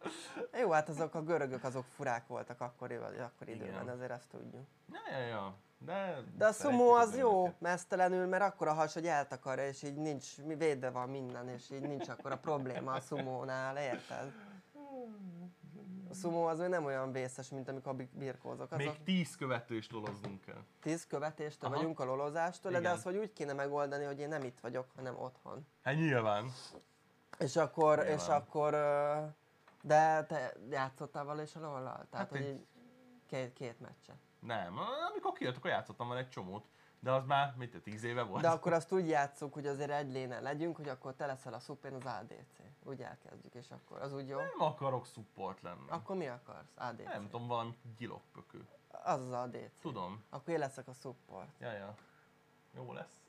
Jó, hát azok a görögök azok furák voltak akkoriban, akkor időben, ezért ezt tudjuk. Ja, ja, ja. De, De a szumó az jó, embereket. mesztelenül, mert akkor a has, hogy eltakarja, és így nincs, mi védve van minden, és így nincs akkor a probléma a szumónál, érted? A szumó az nem olyan vészes, mint amikor bi- birkózok. Az a Még tíz követőst loloznunk kell. tíz követéstől Aha. vagyunk a lolozástól, de Igen. azt hogy úgy kéne megoldani, hogy én nem itt vagyok, hanem otthon. Hát nyilván. És akkor, Nyilván. és akkor, de te játszottál vala is a lollal? Tehát, Hát hogy egy- két, két meccset. Nem, amikor kijött, akkor játszottam vele egy csomót. De az már, mit te, tíz éve volt? De akkor azt úgy játszunk, hogy azért egy lénen legyünk, hogy akkor te leszel a szup, én az ADC. Úgy elkezdjük, és akkor az úgy jó. Nem akarok support lenni. Akkor mi akarsz? ADC. Nem tudom, valami gyilokpökő. Az az ADC. Tudom. Akkor én leszek a support. Ja, ja. Jó lesz.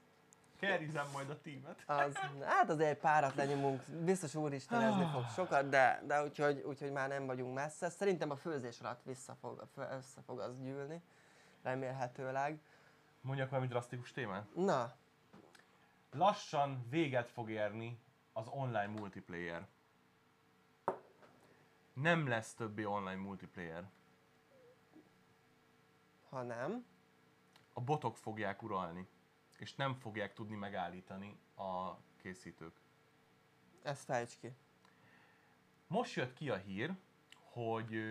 Kerizem majd a tímet. Az, hát azért egy párat lenyomunk, biztos úristenezni fog sokat, de, de úgyhogy, úgyhogy már nem vagyunk messze. Szerintem a főzés alatt vissza fog, össze fog az gyűlni, remélhetőleg. Mondjak valami drasztikus témát? Na, Lassan véget fog érni az online multiplayer. Nem lesz többé online multiplayer. ha nem, A botok fogják uralni, és nem fogják tudni megállítani a készítők. ezt fejts ki. Most jött ki a hír, hogy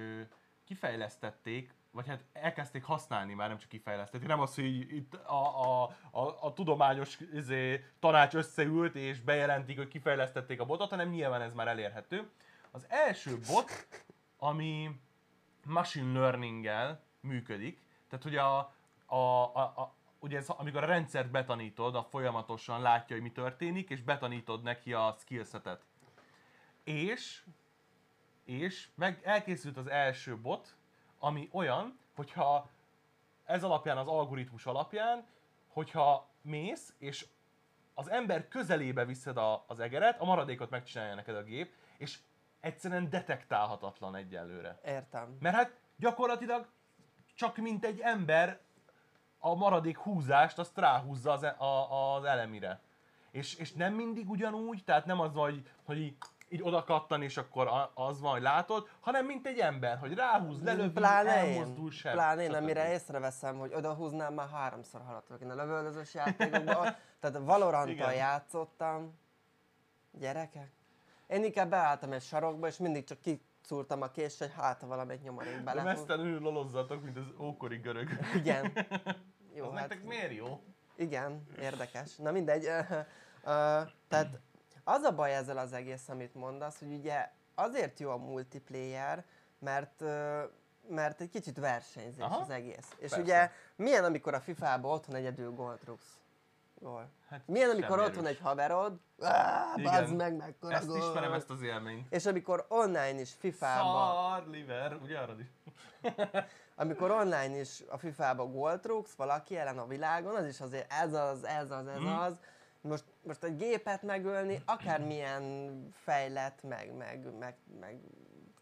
kifejlesztették, vagy hát elkezdték használni, már nem csak kifejlesztették, nem az, hogy itt a, a, a, a tudományos izé, tanács összeült és bejelentik, hogy kifejlesztették a botot, hanem nyilván ez már elérhető. Az első bot, ami machine learning-gel működik, tehát hogy a, a, a ugye ez, amikor a rendszert betanítod, a folyamatosan látja, hogy mi történik, és betanítod neki a skillsetet. És, és meg elkészült az első bot, ami olyan, hogyha ez alapján, az algoritmus alapján, hogyha mész, és az ember közelébe viszed a, az egeret, a maradékot megcsinálja neked a gép, és egyszerűen detektálhatatlan egyelőre. Értem. Mert hát gyakorlatilag csak mint egy ember a maradék húzást azt ráhúzza az, e- a, az elemire. És, és nem mindig ugyanúgy, tehát nem az, hogy, hogy így, így oda kattan, és akkor az van, hogy látod, hanem mint egy ember, hogy ráhúz, lelövi, Pláne elmozdul sem. pláne én, amire észreveszem, hogy oda húznám, már háromszor haladtok én a lövöldözős játékokban. Tehát Valoranttal játszottam. Gyerekek. Én inkább beálltam egy sarokba, és mindig csak kicúrtam a kést, hogy hát valamelyik nyomorék bele. mesztelenül lolozzatok, mint az ókori görög. Igen. Jó, az hát nektek miért jó? igen, érdekes. Na mindegy. Ö, ö, tehát az a baj ezzel az egész, amit mondasz, hogy ugye azért jó a multiplayer, mert ö, mert egy kicsit versenyzés Aha. az egész. És Persze. ugye milyen, amikor a FIFA-ban otthon egyedül gólt rúgsz? Gól. Hát Milyen, amikor otthon erős. egy haverod? Bazd meg, mekkora Ezt gól. ismerem, ezt az élményt. És amikor online is FIFA-ba, Szar, liver, ugye arra is? amikor online is a FIFA-ba gólt rúgsz valaki ellen a világon, az is azért ez az, ez az, ez Mhm. az. Most, most egy gépet megölni, akármilyen fejlett, meg, meg, meg, meg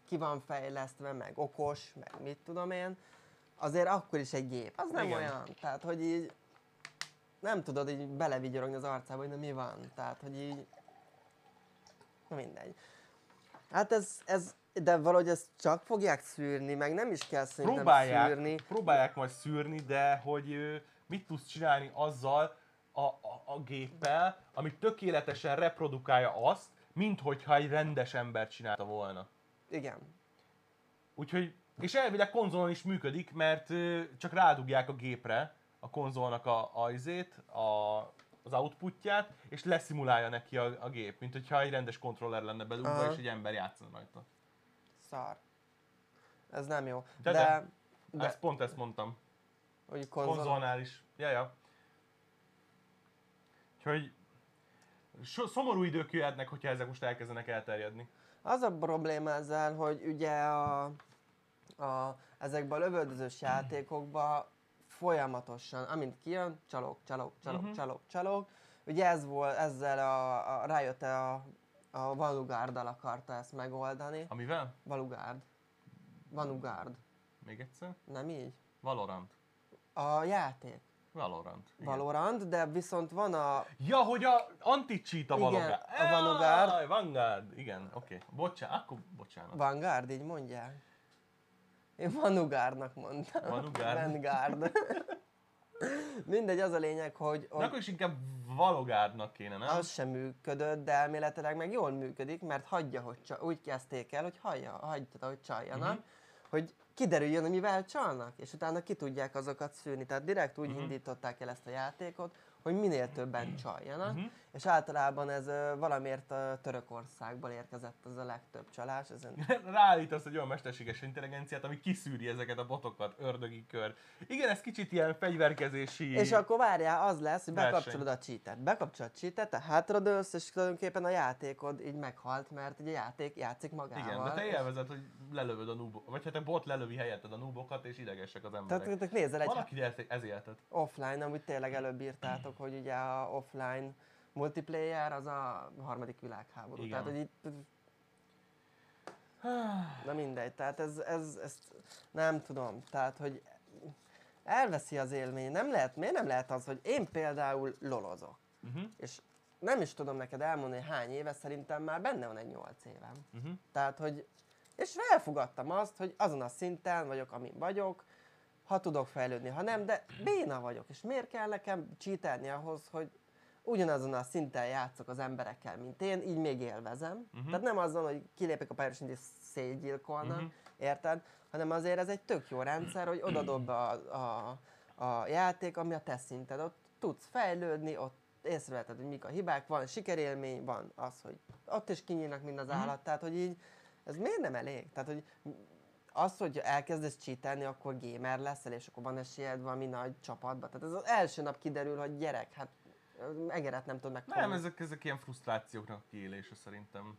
ki van fejlesztve, meg okos, meg mit tudom én, azért akkor is egy gép. Az nem Igen. olyan. Tehát, hogy így nem tudod így belevigyorogni az arcába, hogy na mi van. Tehát, hogy így... Na mindegy. Hát ez, ez, de valahogy ezt csak fogják szűrni, meg nem is kell szerintem próbálják, szűrni. próbálják majd szűrni, de hogy mit tudsz csinálni azzal a, a, a géppel, ami tökéletesen reprodukálja azt, mint hogyha egy rendes ember csinálta volna. Igen. Úgyhogy, és elvileg konzolon is működik, mert csak rádugják a gépre a konzolnak a, a izét, a, az outputját, és leszimulálja neki a, a gép, mint hogyha egy rendes kontroller lenne belőle, és egy ember játszana rajta. Szar. Ez nem jó. De- De, de. de. Ezt pont ezt mondtam. hogy konzol, Konzolnál is. Ja, ja. Úgyhogy so, szomorú idők jöhetnek, hogyha ezek most elkezdenek elterjedni. Az a probléma ezzel, hogy ugye a, a, ezekben a lövöldözős játékokban folyamatosan, amint kijön, csalók, csalók, csalók, uh-huh. csalók, csalók. Ugye ez volt, ezzel a, a rájött a, a Vanguarddal akarta ezt megoldani. Amivel? Vanguard. Vanguard. Még egyszer? Nem így? Valorant. A játék. Valorant. Igen. Valorant, de viszont van a... Ja, hogy a anti-cheat a Valorant. a Vanguard. Vanguard. Igen, oké. Okay. Bocsánat, akkor bocsánat. Vanguard, így mondják? Én Vanguardnak mondtam. Vanguard. Vanguard. Mindegy, az a lényeg, hogy, De hogy akkor is inkább Valogárnak kéne, nem? az sem működött, de elméletileg meg jól működik, mert hagyja, hogy csa- úgy kezdték el, hogy hagyja, hagyja hogy csaljanak, Mhm. hogy kiderüljön, hogy mivel csalnak, és utána ki tudják azokat szűrni. Tehát direkt úgy Mhm. indították el ezt a játékot, hogy minél többen csaljanak, Mhm. és általában ez valamiért a Törökországból érkezett az a legtöbb csalás. Ezen Ráállítasz egy olyan mesterséges intelligenciát, ami kiszűri ezeket a botokat, ördögi kör. Igen, ez kicsit ilyen fegyverkezési... És akkor várjál, az lesz, hogy bekapcsolod a cheatet. Bekapcsolod a cheatet, te hátradőlsz, és tulajdonképpen a játékod így meghalt, mert ugye a játék játszik magával. Igen, de te élvezed, hogy lelövöd a noobokat, vagy hát a bot lelövi helyetted a noobokat, és idegesek az emberek. Tehát, nézzel egy Van, aki ez- ez éltet. offline, amit tényleg előbb írtátok, hogy ugye a offline multiplayer az a harmadik világháború. Igen. Tehát, hogy itt... Na mindegy, tehát ez, ez, ezt nem tudom, tehát, hogy elveszi az élmény. Nem lehet, miért nem lehet az, hogy én például lolozok, Uh-huh. és nem is tudom neked elmondani, hány éve, szerintem már benne van egy nyolc évem. Uh-huh. Tehát, hogy... És elfogadtam azt, hogy azon a szinten vagyok, amin vagyok, ha tudok fejlődni, ha nem, de béna vagyok, és miért kell nekem cheatelni ahhoz, hogy ugyanazon a szinten játszok az emberekkel, mint én, így még élvezem. Mhm. Tehát nem azon, hogy kilépek a pályára, és szétgyilkolnak, Mhm. érted? Hanem azért ez egy tök jó rendszer, hogy oda dob a, a, a játék, ami a te szinted. Ott tudsz fejlődni, ott észreveheted, hogy mik a hibák, van sikerélmény, van az, hogy ott is kinyílnak, mint az Mhm. állat, tehát hogy így, ez miért nem elég? Tehát, hogy az, hogy elkezdesz cheatelni, akkor gamer leszel, és akkor van esélyed valami nagy csapatba. Tehát ez az első nap kiderül, hogy gyerek, hát egeret nem tud Nem, ezek, ezek ilyen frusztrációknak kiélése szerintem.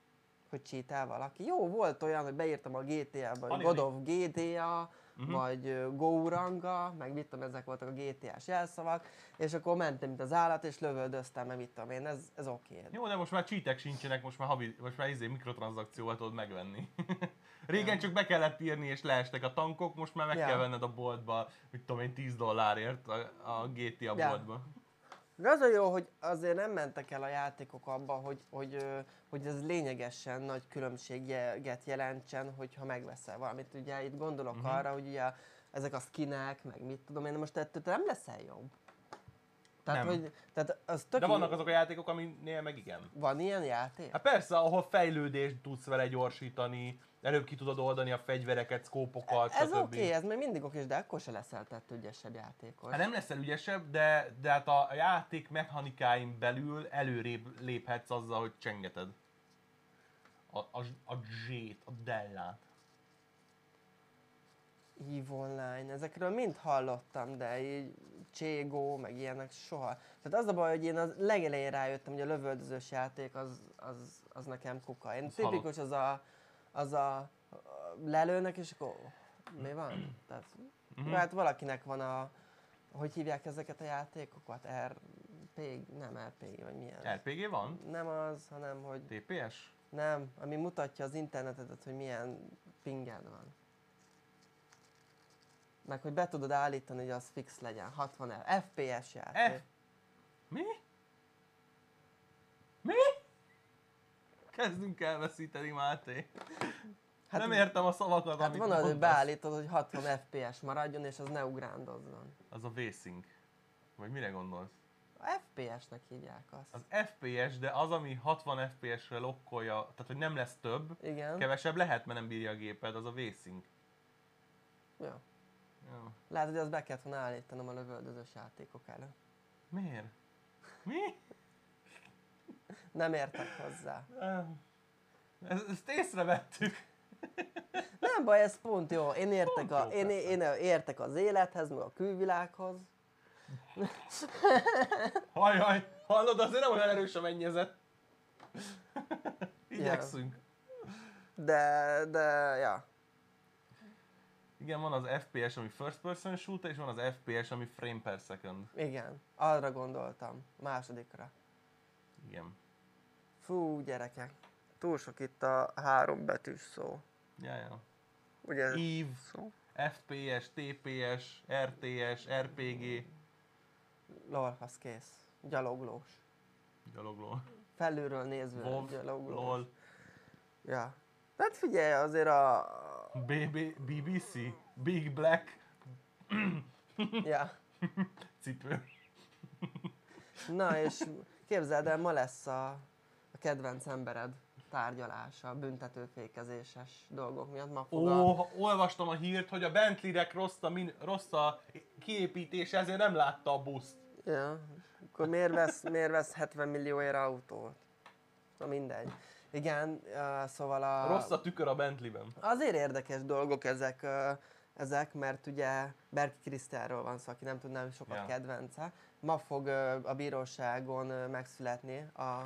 Hogy cheatel valaki. Jó, volt olyan, hogy beírtam a GTA-ba, Ali, God of GTA, Mhm. vagy Gouranga, meg mit tudom, ezek voltak a GTA-s jelszavak, és akkor mentem, mint az állat, és lövöldöztem, meg mit tudom én, ez, ez oké. Jó, de most már cheatek sincsenek, most már, havi, most már izé mikrotranszakcióval tudod megvenni. Régen csak be kellett írni és leestek a tankok, most már meg Ja. kell venned a boltba, mit tudom én, 10 dollárért a, a GTA Ja. boltba. De az a jó, hogy azért nem mentek el a játékok abba, hogy, hogy, hogy ez lényegesen nagy különbséget jelentsen, hogyha megveszel valamit. Ugye itt gondolok uh-huh. arra, hogy ugye ezek a skinek, meg mit tudom én, most ettől te nem leszel jobb. Tehát, Nem. hogy, tehát az tök De vannak azok a játékok, aminél meg igen. Van ilyen játék? Hát persze, ahol fejlődést tudsz vele gyorsítani, előbb ki tudod oldani a fegyvereket, szkópokat, Ez oké, okay, ez még mindig oké, de akkor se leszel tett ügyesebb játékos. Hát nem leszel ügyesebb, de, de hát a játék mechanikáin belül előrébb léphetsz azzal, hogy csengeted. A, a, a Z-t, a Dellát. EVE Online, ezekről mind hallottam, de így Cségó, meg ilyenek soha. Tehát az a baj, hogy én az legelején rájöttem, hogy a lövöldözős játék az, az, az nekem kuka. Én Az tipikus az a, az a, lelőnek, és akkor mi van? Tehát, Mhm. hát valakinek van a, hogy hívják ezeket a játékokat? RP, nem RPG, vagy milyen? RPG van? Nem az, hanem hogy TPS? nem, ami mutatja az internetet, hogy milyen pinged van. Meg hogy be tudod állítani, hogy az fix legyen, 60 el. FPS játék. F? Mi? Mi? Kezdünk elveszíteni, Máté. Hát, nem értem a szavakat, Hát van az, hogy beállítod, hogy 60 FPS maradjon, és az ne ugrándozzon. Az a V-Sync. Vagy mire gondolsz? A FPS-nek hívják azt. Az FPS, de az, ami 60 FPS-re lokkolja, tehát hogy nem lesz több, Igen. kevesebb lehet, mert nem bírja a géped, az a V-Sync. Ja. Ja. Lehet, hogy azt be kellett volna állítanom a lövöldözős játékok előtt. Miért? Mi? Nem értek hozzá. Ezt, ezt észrevettük. Nem baj, ez pont jó. Én értek, a, én, én értek az élethez, meg a külvilághoz. Hajjaj, hallod, azért nem olyan erős a mennyezet. Igyekszünk. De, de, ja. Igen, van az FPS, ami first person shooter, és van az FPS, ami frame per second. Igen, arra gondoltam. Másodikra. Igen. Fú, gyerekek. Túl sok itt a három betűs szó. Ja, ja. Ugye? EVE, Szó? FPS, TPS, RTS, RPG, Lol, az kész. Gyaloglós. gyalogló. Felülről nézve WoW, gyaloglós. LOL, Ja. Hát figyelj, azért a... BB, BBC, Big Black, Ja. cipő. Na és képzeld el, ma lesz a, a kedvenc embered tárgyalása, büntetőfékezéses dolgok miatt. Ma fog. Ó, olvastam a hírt, hogy a Bentleynek rossz a, min- rossz a kiépítés, ezért nem látta a buszt. Ja. Akkor miért vesz, miért vesz 70 millióért autót? Na mindegy. Igen, uh, szóval a... Rossz a tükör a Bentleyben. Azért érdekes dolgok ezek, ö, ezek mert ugye Berki Krisztiánról van szó, aki nem tudnám sokat Ja. kedvence. Ma fog a bíróságon megszületni a,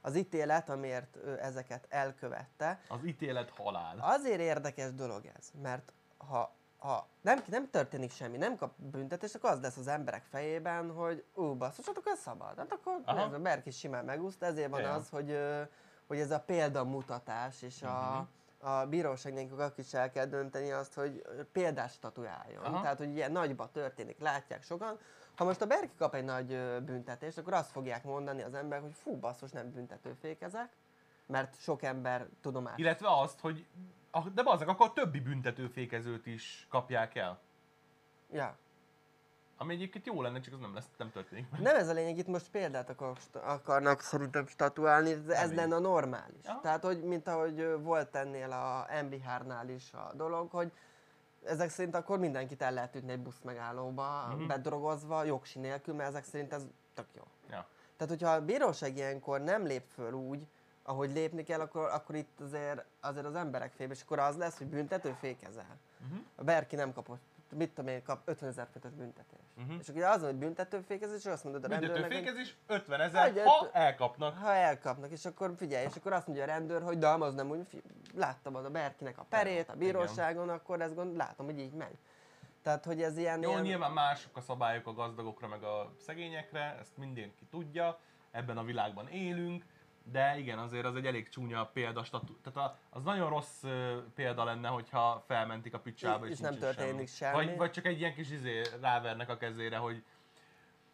az ítélet, amiért ő ezeket elkövette. Az ítélet halál. Azért érdekes dolog ez, mert ha, ha nem, nem történik semmi, nem kap büntetést, akkor az lesz az emberek fejében, hogy ú, basszus, hát akkor ez szabad. Hát akkor Aha. ez a Berki simán megúszta, ezért van Ja. az, hogy, hogy ez a példamutatás, és a, Mhm. A bíróságnak akkor is el kell dönteni azt, hogy példás statuáljon. Aha. Tehát, hogy ilyen nagyba történik, látják sokan. Ha most a Berki kap egy nagy büntetést, akkor azt fogják mondani az emberek, hogy fú, basszus, nem büntetőfék ezek, mert sok ember tudomást Illetve azt, hogy de bazzak, akkor a többi büntetőfékezőt is kapják el. Ja. Ami egyébként jó lenne, csak az nem lesz, nem történik meg. Nem ez a lényeg, itt most példát akar, akarnak szerintem statuálni, ez, ez így. lenne a normális. Ja. Tehát, hogy mint ahogy volt ennél a MBH-nál is a dolog, hogy ezek szerint akkor mindenkit el lehet ütni egy busz megállóba, Mhm. bedrogozva, jogsi nélkül, mert ezek szerint ez tök jó. Ja. Tehát, hogyha a bíróság ilyenkor nem lép föl úgy, ahogy lépni kell, akkor, akkor itt azért, azért az emberek félbe, és akkor az lesz, hogy büntető fékezel. Uh-huh. A Berki nem kapott, mit tudom én, kap 50 ezer forintos büntetés. Mhm. És akkor az, hogy büntetőfékezés, és azt mondod a rendőrnek, Büntetőfékezés 50 ezer, ha elkapnak. ha elkapnak, és akkor figyelj, és akkor azt mondja a rendőr, hogy de az nem úgy, láttam az a Berkinek a perét a bíróságon, akkor ez gond, látom, hogy így megy. Tehát, hogy ez ilyen... Jó, ilyen nyilván mások a szabályok a gazdagokra, meg a szegényekre, ezt mindenki tudja, ebben a világban élünk, de igen, azért az egy elég csúnya példa, statu- tehát a, az nagyon rossz példa lenne, hogyha felmentik a picsába, és, És nem történik semmi. Vagy, vagy csak egy ilyen kis izé rávernek a kezére, hogy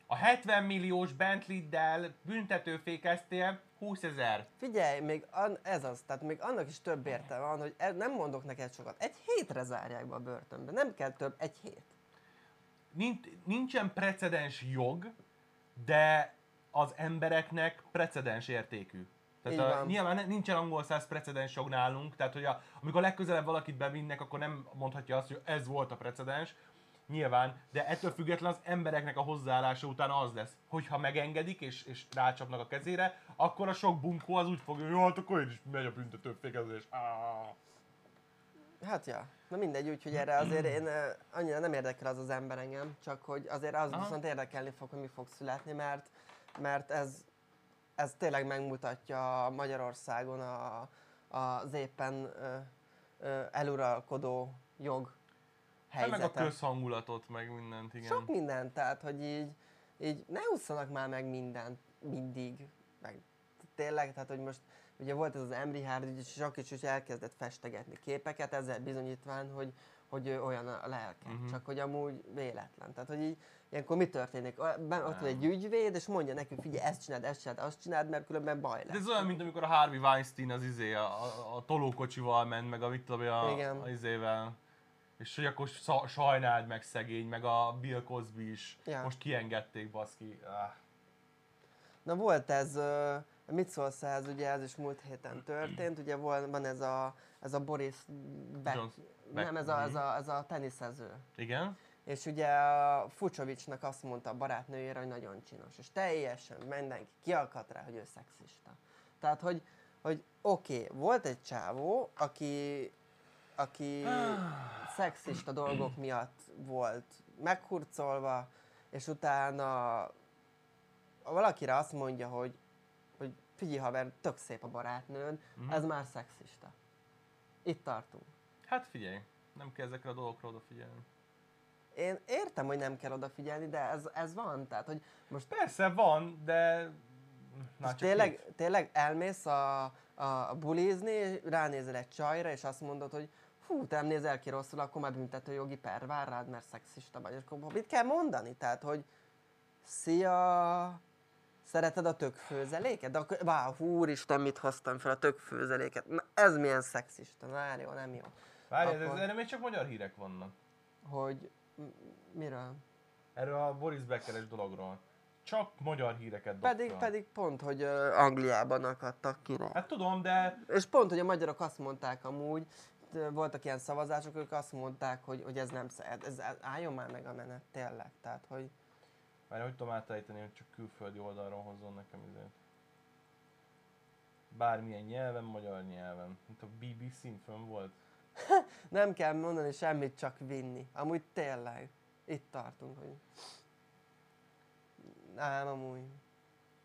a 70 milliós Bentley-del büntetőfékeztél 20 ezer. Figyelj, még an, ez az, tehát még annak is több értelme van, hogy e- nem mondok neked sokat. Egy hétre zárják be a börtönbe, nem kell több, egy hét. Nincs, nincsen precedens jog, de az embereknek precedens értékű. Tehát Így a, van. nyilván nincsen angol száz precedens jog nálunk, tehát hogy a, amikor legközelebb valakit bevinnek, akkor nem mondhatja azt, hogy ez volt a precedens, nyilván, de ettől független az embereknek a hozzáállása után az lesz, hogyha megengedik és, és rácsapnak a kezére, akkor a sok bunkó az úgy fogja, hogy hát akkor én is megy a büntetőfékezés. Ah. Hát ja, na mindegy, úgyhogy erre azért én ö, annyira nem érdekel az az ember engem, csak hogy azért az Aha. viszont érdekelni fog, hogy mi fog születni, mert, mert ez, ez tényleg megmutatja Magyarországon a, az éppen ö, ö, eluralkodó jog Hát meg a helyzetet. közhangulatot, meg mindent, igen. Sok minden, tehát hogy így, így ne ússzanak már meg mindent mindig, meg tényleg, tehát hogy most ugye volt ez az Emri ügy, és sok is elkezdett festegetni képeket, ezzel bizonyítván, hogy, hogy olyan a lelke, uh-huh. csak hogy amúgy véletlen. Tehát, hogy így, ilyenkor mi történik? Ben- Ott van egy ügyvéd, és mondja neki, figyelj, ezt csináld, ezt csináld, azt csináld, mert különben baj De lesz. ez olyan, mint amikor a Harvey Weinstein az izé, a, a, a tolókocsival ment, meg a mit tudom, a, Igen. a izével. És hogy akkor sajnáld meg szegény, meg a Bill Cosby is. Ja. Most kiengedték, baszki. Ah. Na volt ez, mit szólsz ehhez, ugye ez is múlt héten történt, ugye vol- van ez a, ez a Boris Beck, Jones- nem Beck, ez a, ez, mhm. a, ez a teniszező. Igen? És ugye a Fucsovicsnak azt mondta a barátnőjére, hogy nagyon csinos, és teljesen mindenki kiakadt rá, hogy ő szexista. Tehát, hogy, hogy oké, okay, volt egy csávó, aki, aki szexista dolgok miatt volt meghurcolva, és utána valakire azt mondja, hogy, hogy figyelj haver, tök szép a barátnőd, Mhm. ez már szexista. Itt tartunk. Hát figyelj, nem kell ezekre a dolgokra odafigyelni. Én értem, hogy nem kell odafigyelni, de ez, ez van. Tehát, hogy most Persze van, de... Na, tényleg, így. tényleg elmész a, a, bulizni, ránézel egy csajra, és azt mondod, hogy hú, te nem nézel ki rosszul, akkor már büntető jogi per vár rád, mert szexista vagy. És akkor mit kell mondani? Tehát, hogy szia, szereted a tökfőzeléket? De akkor, vá, úristen, mit hoztam fel a tökfőzeléket? Na, ez milyen szexista? Na, jó, nem jó. Várj, ez, akkor- erre még csak magyar hírek vannak. Hogy miről? Erről a Boris Beckeres dologról. Csak magyar híreket Pedig, dobta. pedig pont, hogy ö, Angliában akadtak ki. Hát tudom, de És pont, hogy a magyarok azt mondták amúgy, voltak ilyen szavazások, ők azt mondták, hogy, hogy ez nem szed, ez, ez álljon már meg a menet, tényleg. Tehát, hogy Várj, hogy tudom átállítani, hogy csak külföldi oldalról hozzon nekem izét. Bármilyen nyelven, magyar nyelven. Mint a BBC-n fönn volt. nem kell mondani semmit, csak vinni. Amúgy tényleg. Itt tartunk, hogy... Nem, amúgy.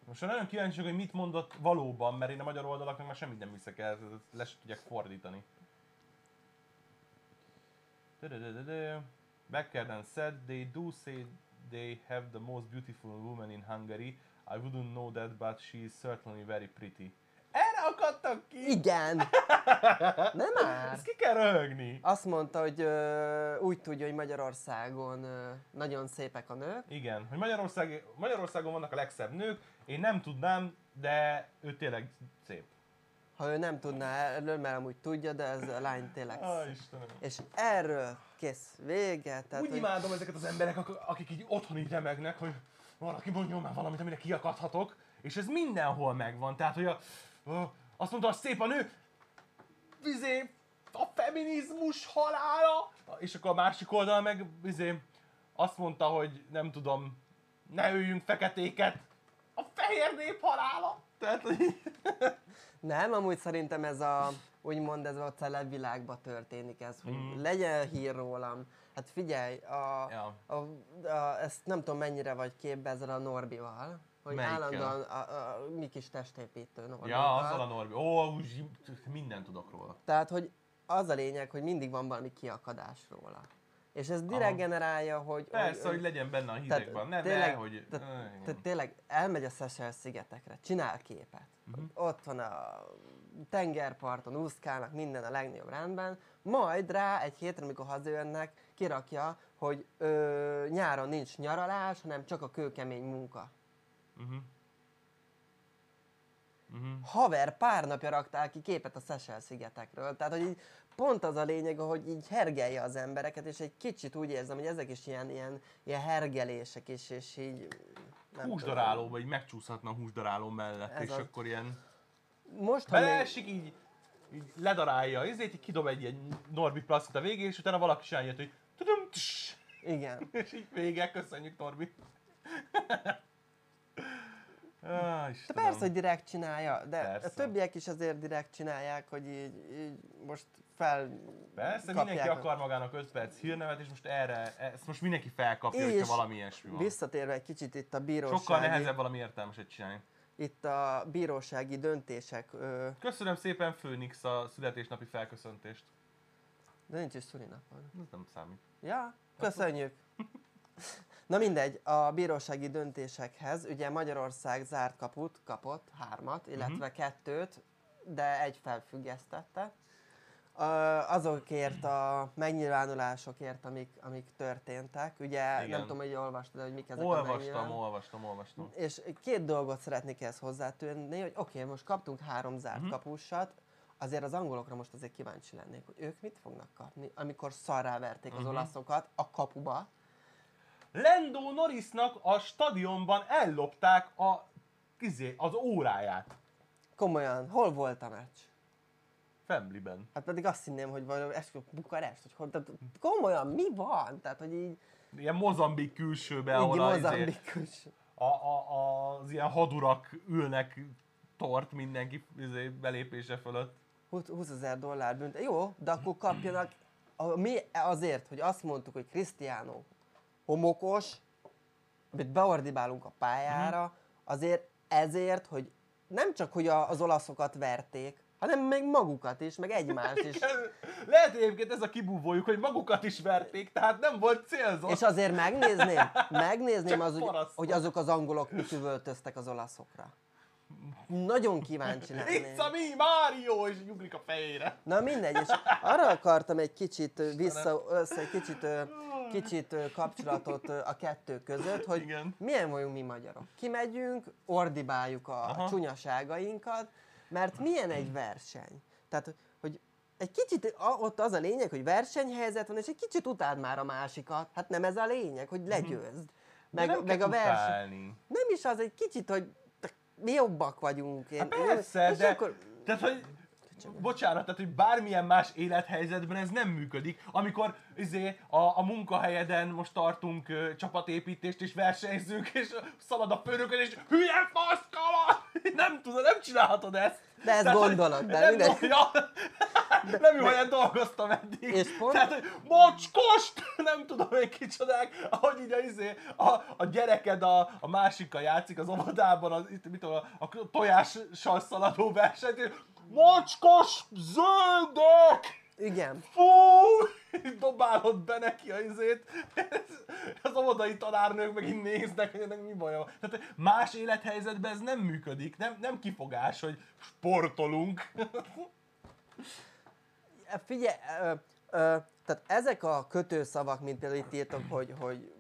Most nagyon kíváncsi hogy mit mondott valóban, mert én a magyar oldalaknak már semmit nem viszek el, le se tudják fordítani. Dö-dö-dö-dö-dö. Becker then said they do say they have the most beautiful woman in Hungary. I wouldn't know that, but she is certainly very pretty. Erre akadtak ki! Igen! Nem már! Ezt ki kell röhögni! Azt mondta, hogy ö, úgy tudja, hogy Magyarországon ö, nagyon szépek a nők. Igen, hogy Magyarország, Magyarországon vannak a legszebb nők, én nem tudnám, de ő tényleg szép. Ha ő nem tudná erről, mert amúgy tudja, de ez a lány tényleg Á. Istenem. És erről kész, vége. Tehát, Úgy hogy imádom ezeket az emberek, ak- akik így otthon így remegnek, hogy valaki mondjon már valamit, amire kiakadhatok, és ez mindenhol megvan. Tehát, hogy a, azt mondta, hogy szép a nő, vizé, a feminizmus halála, és akkor a másik oldal meg vizé, azt mondta, hogy nem tudom, ne öljünk feketéket, a fehér nép halála. Tehát, hogy Nem, amúgy szerintem ez a, úgymond ez a celeb világban történik ez, hogy Mhm. legyen hír rólam. Hát figyelj, a, Ja. a, a, ezt nem tudom mennyire vagy képbe ezzel a Norbival, hogy Melyikkel? állandóan a, a, mi kis testépítő Norbival. ja, azzal a Norbi. Ó, úgy, mindent tudok róla. Tehát, hogy az a lényeg, hogy mindig van valami kiakadás róla. És ez direkt Aha. generálja, hogy... Persze, hogy legyen benne a hírekben, ne, tényleg, ne, hogy... tehát, tehát tényleg elmegy a Seychelles szigetekre, csinál képet. Mhm. Ott van a tengerparton, úszkálnak, minden a legnagyobb rendben, majd rá egy hétre, amikor hazajönnek, kirakja, hogy ö, nyáron nincs nyaralás, hanem csak a kőkemény munka. Uh-huh. Uh-huh. Haver, pár napja raktál ki képet a Seychelles szigetekről, tehát hogy így pont az a lényeg, hogy így hergelje az embereket, és egy kicsit úgy érzem, hogy ezek is ilyen, ilyen, ilyen hergelések is, és így... nem Húsdarálóba, így megcsúszhatna a húsdaráló mellett, Ez és az. akkor ilyen... tudom. Most, még, Beleesik így, így ledarálja, ezért így kidob egy ilyen Norbi plaszt a végén, és utána valaki csinálja, hogy tudom, igen. és így vége, köszönjük Norbi. ah, De persze, hogy direkt csinálja, de Persze. a többiek is azért direkt csinálják, hogy így, így most fel Persze, mindenki akar magának 5 perc hírnevet, és most erre, ezt most mindenki felkapja, hogyha valami ilyesmi van. Visszatérve egy kicsit itt a bírósági, Sokkal nehezebb valami értelmeset csinálni. itt a bírósági döntések, ö, Köszönöm szépen Főnix a születésnapi felköszöntést. de nincs is szülinapod. Ez nem számít. Ja, köszönjük. Na mindegy, a bírósági döntésekhez ugye Magyarország zárt kaput kapott, hármat, illetve kettőt, de egy felfüggesztette. Azokért a megnyilvánulásokért, amik, amik történtek. Ugye Igen. nem tudom, hogy olvastad, hogy mik ezek a Olvastam, megnyilvánulások. olvastam, olvastam. És két dolgot szeretnék ehhez hozzátenni, hogy oké, okay, most kaptunk három zárt Mhm. kapusat, azért az angolokra most azért kíváncsi lennék, hogy ők mit fognak kapni, amikor szarrá verték Mhm. az olaszokat a kapuba. Lando Norrisnak a stadionban ellopták a, izé, az óráját. Komolyan, hol volt a meccs? Fembliben. Hát pedig azt hinném, hogy valami eskü Bukarest, hogy hol, tehát komolyan, mi van? Tehát, hogy így, Ilyen Mozambik külsőbe, így ahol a, izé, mozambikus. a, a, az ilyen hadurak ülnek tort mindenki izé, belépése fölött. 20 ezer dollár bűnt. Jó, de akkor kapjanak, a, mi azért, hogy azt mondtuk, hogy Cristiano homokos, amit beordibálunk a pályára, azért ezért, hogy nem csak, hogy a, az olaszokat verték, hanem még magukat is, meg egymást is. Lehet egyébként ez a kibúvójuk, hogy magukat is verték, tehát nem volt célzott. És azért megnézném, megnézném Csak az, hogy, hogy azok az angolok mit üvöltöztek az olaszokra. Nagyon kíváncsi lennék. It's a me, Mario! És nyugrik a fejére. Na mindegy, és arra akartam egy kicsit vissza, össze, egy kicsit, kicsit kapcsolatot a kettő között, hogy Igen. milyen vagyunk mi magyarok. Kimegyünk, ordibáljuk a Aha. csúnyaságainkat, mert milyen egy verseny. Tehát, hogy egy kicsit ott az a lényeg, hogy versenyhelyzet van, és egy kicsit utáld már a másikat. Hát nem ez a lényeg, hogy legyőzd. Meg, nem meg kell a verseny. Nem is az, egy kicsit, hogy mi jobbak vagyunk. Én, Hát persze, és de... Akkor, Tehát, hogy... Bocsánat, tehát, hogy bármilyen más élethelyzetben ez nem működik. Amikor izé, a, a munkahelyeden most tartunk ö, csapatépítést és versenyzünk, és szalad a főnökön, és hülye faszka van! Nem tudod, nem csinálhatod ezt. De ezt hogy gondolod, de nem, mindegy. ja, nem jó helyen dolgoztam eddig. És pont- Tehát, hogy mocskost! Nem tudom még kicsodák, ahogy így a, izé, a, a gyereked a, a másikkal játszik az óvodában, az, itt, mit tudom, a, a tojással szaladó versenyt, mocskos zöldök! igen. Fú! Dobálod be neki a izét. Az óvodai tanárnők meg így néznek, hogy ennek mi baja van. Tehát más élethelyzetben ez nem működik. Nem, nem kifogás, hogy sportolunk. Figyelj, ö, ö, tehát ezek a kötőszavak, mint például itt írtok, hogy, hogy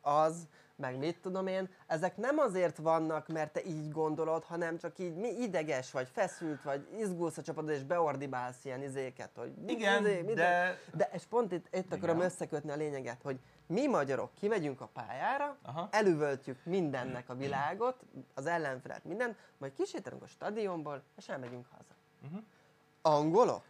az, meg mit tudom én, ezek nem azért vannak, mert te így gondolod, hanem csak így mi ideges vagy, feszült vagy, izgulsz a csapatod és beordibálsz ilyen izéket, hogy Igen, izé, mit- de- de és pont itt, itt akarom Igen. összekötni a lényeget, hogy mi magyarok kimegyünk a pályára, Aha. elüvöltjük mindennek a világot, az ellenfelet, mindent, majd kisétálunk a stadionból, és elmegyünk haza. Mhm. Angolok?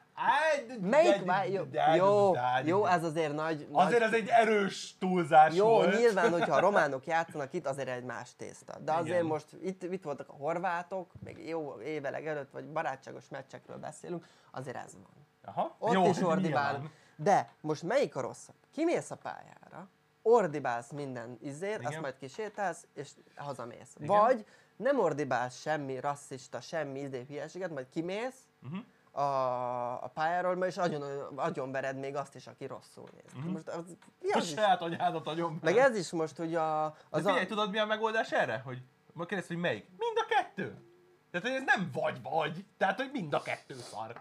Melyik de- vá... Jó, de- jó, de- de- jó, ez azért nagy... Azért nagy... ez egy erős túlzás Jó, volt. nyilván, hogyha a románok játszanak itt, azért egy más tészta. De azért Igen. most itt, itt voltak a horvátok, még jó évelek előtt, vagy barátságos meccsekről beszélünk, azért ez van. Aha. Ott Jó, is ordibálunk. De most melyik a rosszabb? Kimész a pályára, ordibálsz minden izért, azt Igen. majd kisétálsz, és hazamész. Igen. Vagy nem ordibálsz semmi rasszista, semmi izé hülyeséget, majd kimész Mhm. A, a pályáról, és agyon, agyonvered még azt is, aki rosszul néz. Most az, mi A az is? saját anyádat agyon Meg ez is most, hogy a, De az figyelj, a, tudod mi a megoldás erre? Hogy ma kérdez, hogy melyik? Mind a kettő. Tehát, hogy ez nem vagy-vagy. Tehát, hogy mind a kettő szar.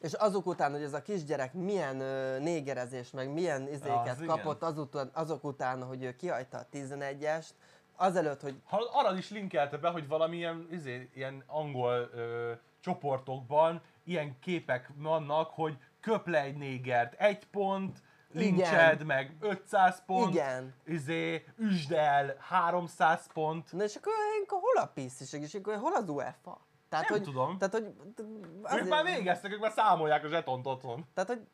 és azok után, hogy ez a kisgyerek milyen ö, négerezés, meg milyen izéket Az igen. kapott azután, azok után, hogy ő kihagyta a 11-est, azelőtt, hogy Ha arra is linkelte be, hogy valamilyen izé, ilyen angol ö, csoportokban ilyen képek vannak, hogy köp le egy négert, egy pont, lincsed meg 500 pont, Igen. izé, üsd el 300 pont. na és akkor ilyenkor hol a pisziség, és akkor hol az UEFA? Tehát, Nem hogy, tudom. Tehát, hogy, Ők már végeztek, ők már számolják a zsetont otthon. Tehát, hogy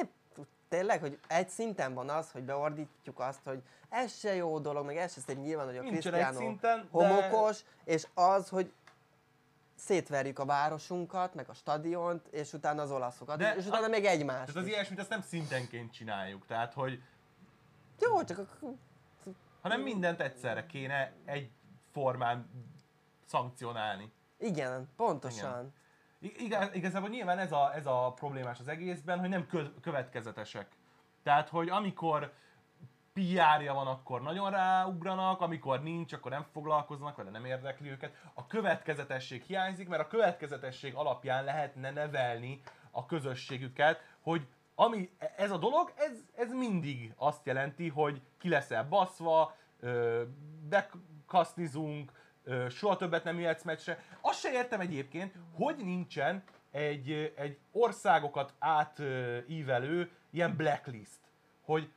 épp, tényleg, hogy egy szinten van az, hogy beordítjuk azt, hogy ez se jó dolog, meg ez se szép nyilván, hogy a Nincsen Cristiano szinten, de- homokos, és az, hogy szétverjük a városunkat, meg a stadiont, és utána az olaszokat, De és utána a- még egymást. Tehát az ilyesmit ezt nem szintenként csináljuk. Tehát, hogy Jó, csak akkor hanem mindent egyszerre kéne egy formán szankcionálni. igen, pontosan. I- Igaz, igazából nyilván ez a, ez a problémás az egészben, hogy nem kö, következetesek. Tehát, hogy amikor PR-ja van, akkor nagyon ráugranak, amikor nincs, akkor nem foglalkoznak vele, nem érdekli őket. A következetesség hiányzik, mert a következetesség alapján lehetne nevelni a közösségüket, hogy ami, ez a dolog, ez, ez mindig azt jelenti, hogy ki leszel baszva, bekasznizunk, soha többet nem jöhetsz meccsre. Azt se értem egyébként, hogy nincsen egy, egy országokat átívelő ilyen blacklist, hogy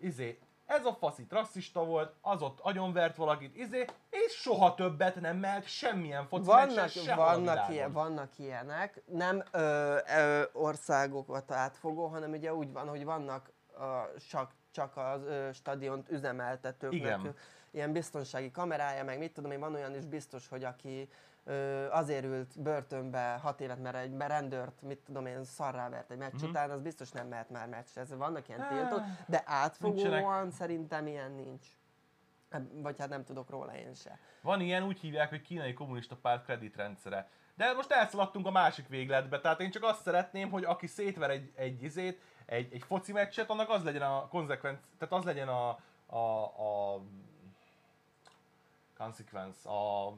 izé, ez a faszit rasszista volt, az ott agyonvert valakit, izé, és soha többet nem mehet semmilyen foci Vannak, meccsre sehol a vannak, ilyen, vannak ilyenek, nem ö, ö, országokat átfogó, hanem ugye úgy van, hogy vannak ö, csak, csak az ö, stadiont üzemeltetőknek Igen. ilyen biztonsági kamerája, meg mit tudom én, van olyan is biztos, hogy aki azért ült börtönbe hat évet, mert egy rendőrt, mit tudom én, szarrá vert egy meccs Mhm. után, az biztos nem mehet már meccsre. Ez vannak ilyen tiltók, de átfogóan szerintem ilyen nincs. Hát, Vagy hát nem tudok róla én se. Van ilyen, úgy hívják, hogy kínai kommunista párt kreditrendszere. De most elszaladtunk a másik végletbe, tehát én csak azt szeretném, hogy aki szétver egy, egy izét, egy, egy foci meccset, annak az legyen a konzekvenc, tehát az legyen a, a, a consequence, a...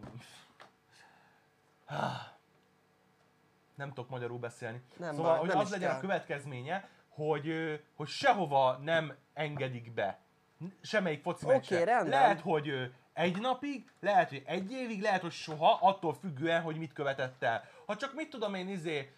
Nem tudok magyarul beszélni. Nem szóval, baj, hogy nem az legyen a kell. következménye, hogy, hogy sehova nem engedik be. Semmelyik foci rendben. Lehet, hogy egy napig, lehet, hogy egy évig, lehet, hogy soha, attól függően, hogy mit követett el. Ha csak mit tudom én, izé,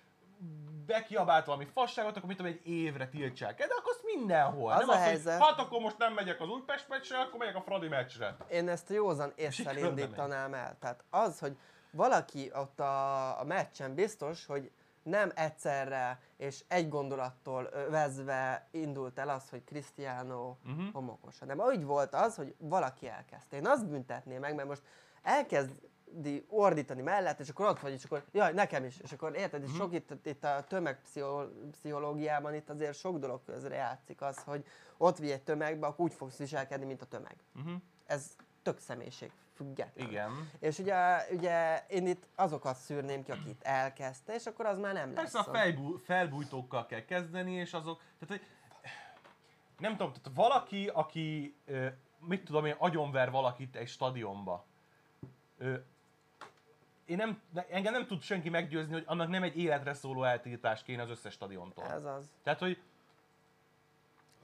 bekiabált valami fasságot, akkor mit tudom, egy évre tiltsák de akkor azt mindenhol. Az nem a azt, helyzet. hogy hát akkor most nem megyek az Újpest meccsre, akkor megyek a Fradi meccsre. Én ezt a józan körbe indítanám el. Tehát az, hogy valaki ott a, a meccsen biztos, hogy nem egyszerre és egy gondolattól vezve indult el az, hogy Cristiano Mhm. homokos, hanem úgy volt az, hogy valaki elkezdte. Én azt büntetném meg, mert most elkezdi ordítani mellett, és akkor ott vagy, és akkor jaj, nekem is, és akkor érted, és sok itt, itt a tömegpszichológiában itt azért sok dolog közre játszik az, hogy ott vagy egy tömegbe, akkor úgy fogsz viselkedni, mint a tömeg Uh-huh. ez tök személyiség független. Igen. És ugye, ugye én itt azokat szűrném ki, aki itt elkezdte, és akkor az már nem lesz. Persze a fejbú, felbújtókkal kell kezdeni, és azok, tehát hogy nem tudom, tehát valaki, aki, mit tudom én, agyonver valakit egy stadionba, én nem, ne- engem nem tud senki meggyőzni, hogy annak nem egy életre szóló eltiltás kéne az összes stadiontól. Ez az. Tehát, hogy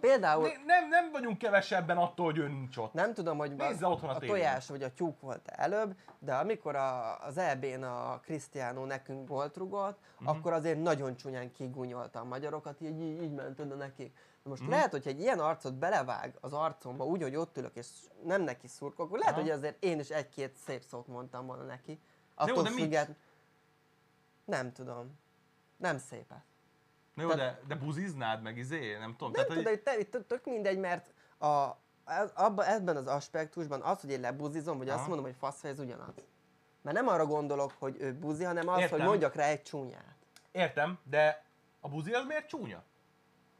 Például ne- nem, nem vagyunk kevesebben attól, hogy ő nincs ott. nem tudom, hogy Nézze otthon a a tojás vagy a tyúk volt előbb, de amikor a, az EB-n a Cristiano nekünk volt rugott, Mhm. akkor azért nagyon csúnyán kigunyolta a magyarokat, így, így, így ment oda nekik. Most Mhm. lehet, hogyha egy ilyen arcot belevág az arcomba, úgy, hogy ott ülök, és nem neki szurkok, akkor lehet, Aha. hogy azért én is egy-két szép szót mondtam volna neki. Jó, Attól de mit? függet... Nem tudom. Nem szépet. Na jó, de, de buziznád meg, izé, nem tudom. Nem tehát, tudom, hogy itt tök mindegy, mert a, abba, ebben az aspektusban az, hogy én lebuzizom, vagy azt Aha. mondom, hogy faszfej, ez ugyanaz. Mert nem arra gondolok, hogy ő buzi, hanem az, Értem. hogy mondjak rá egy csúnyát. Értem, de a buzi az miért csúnya?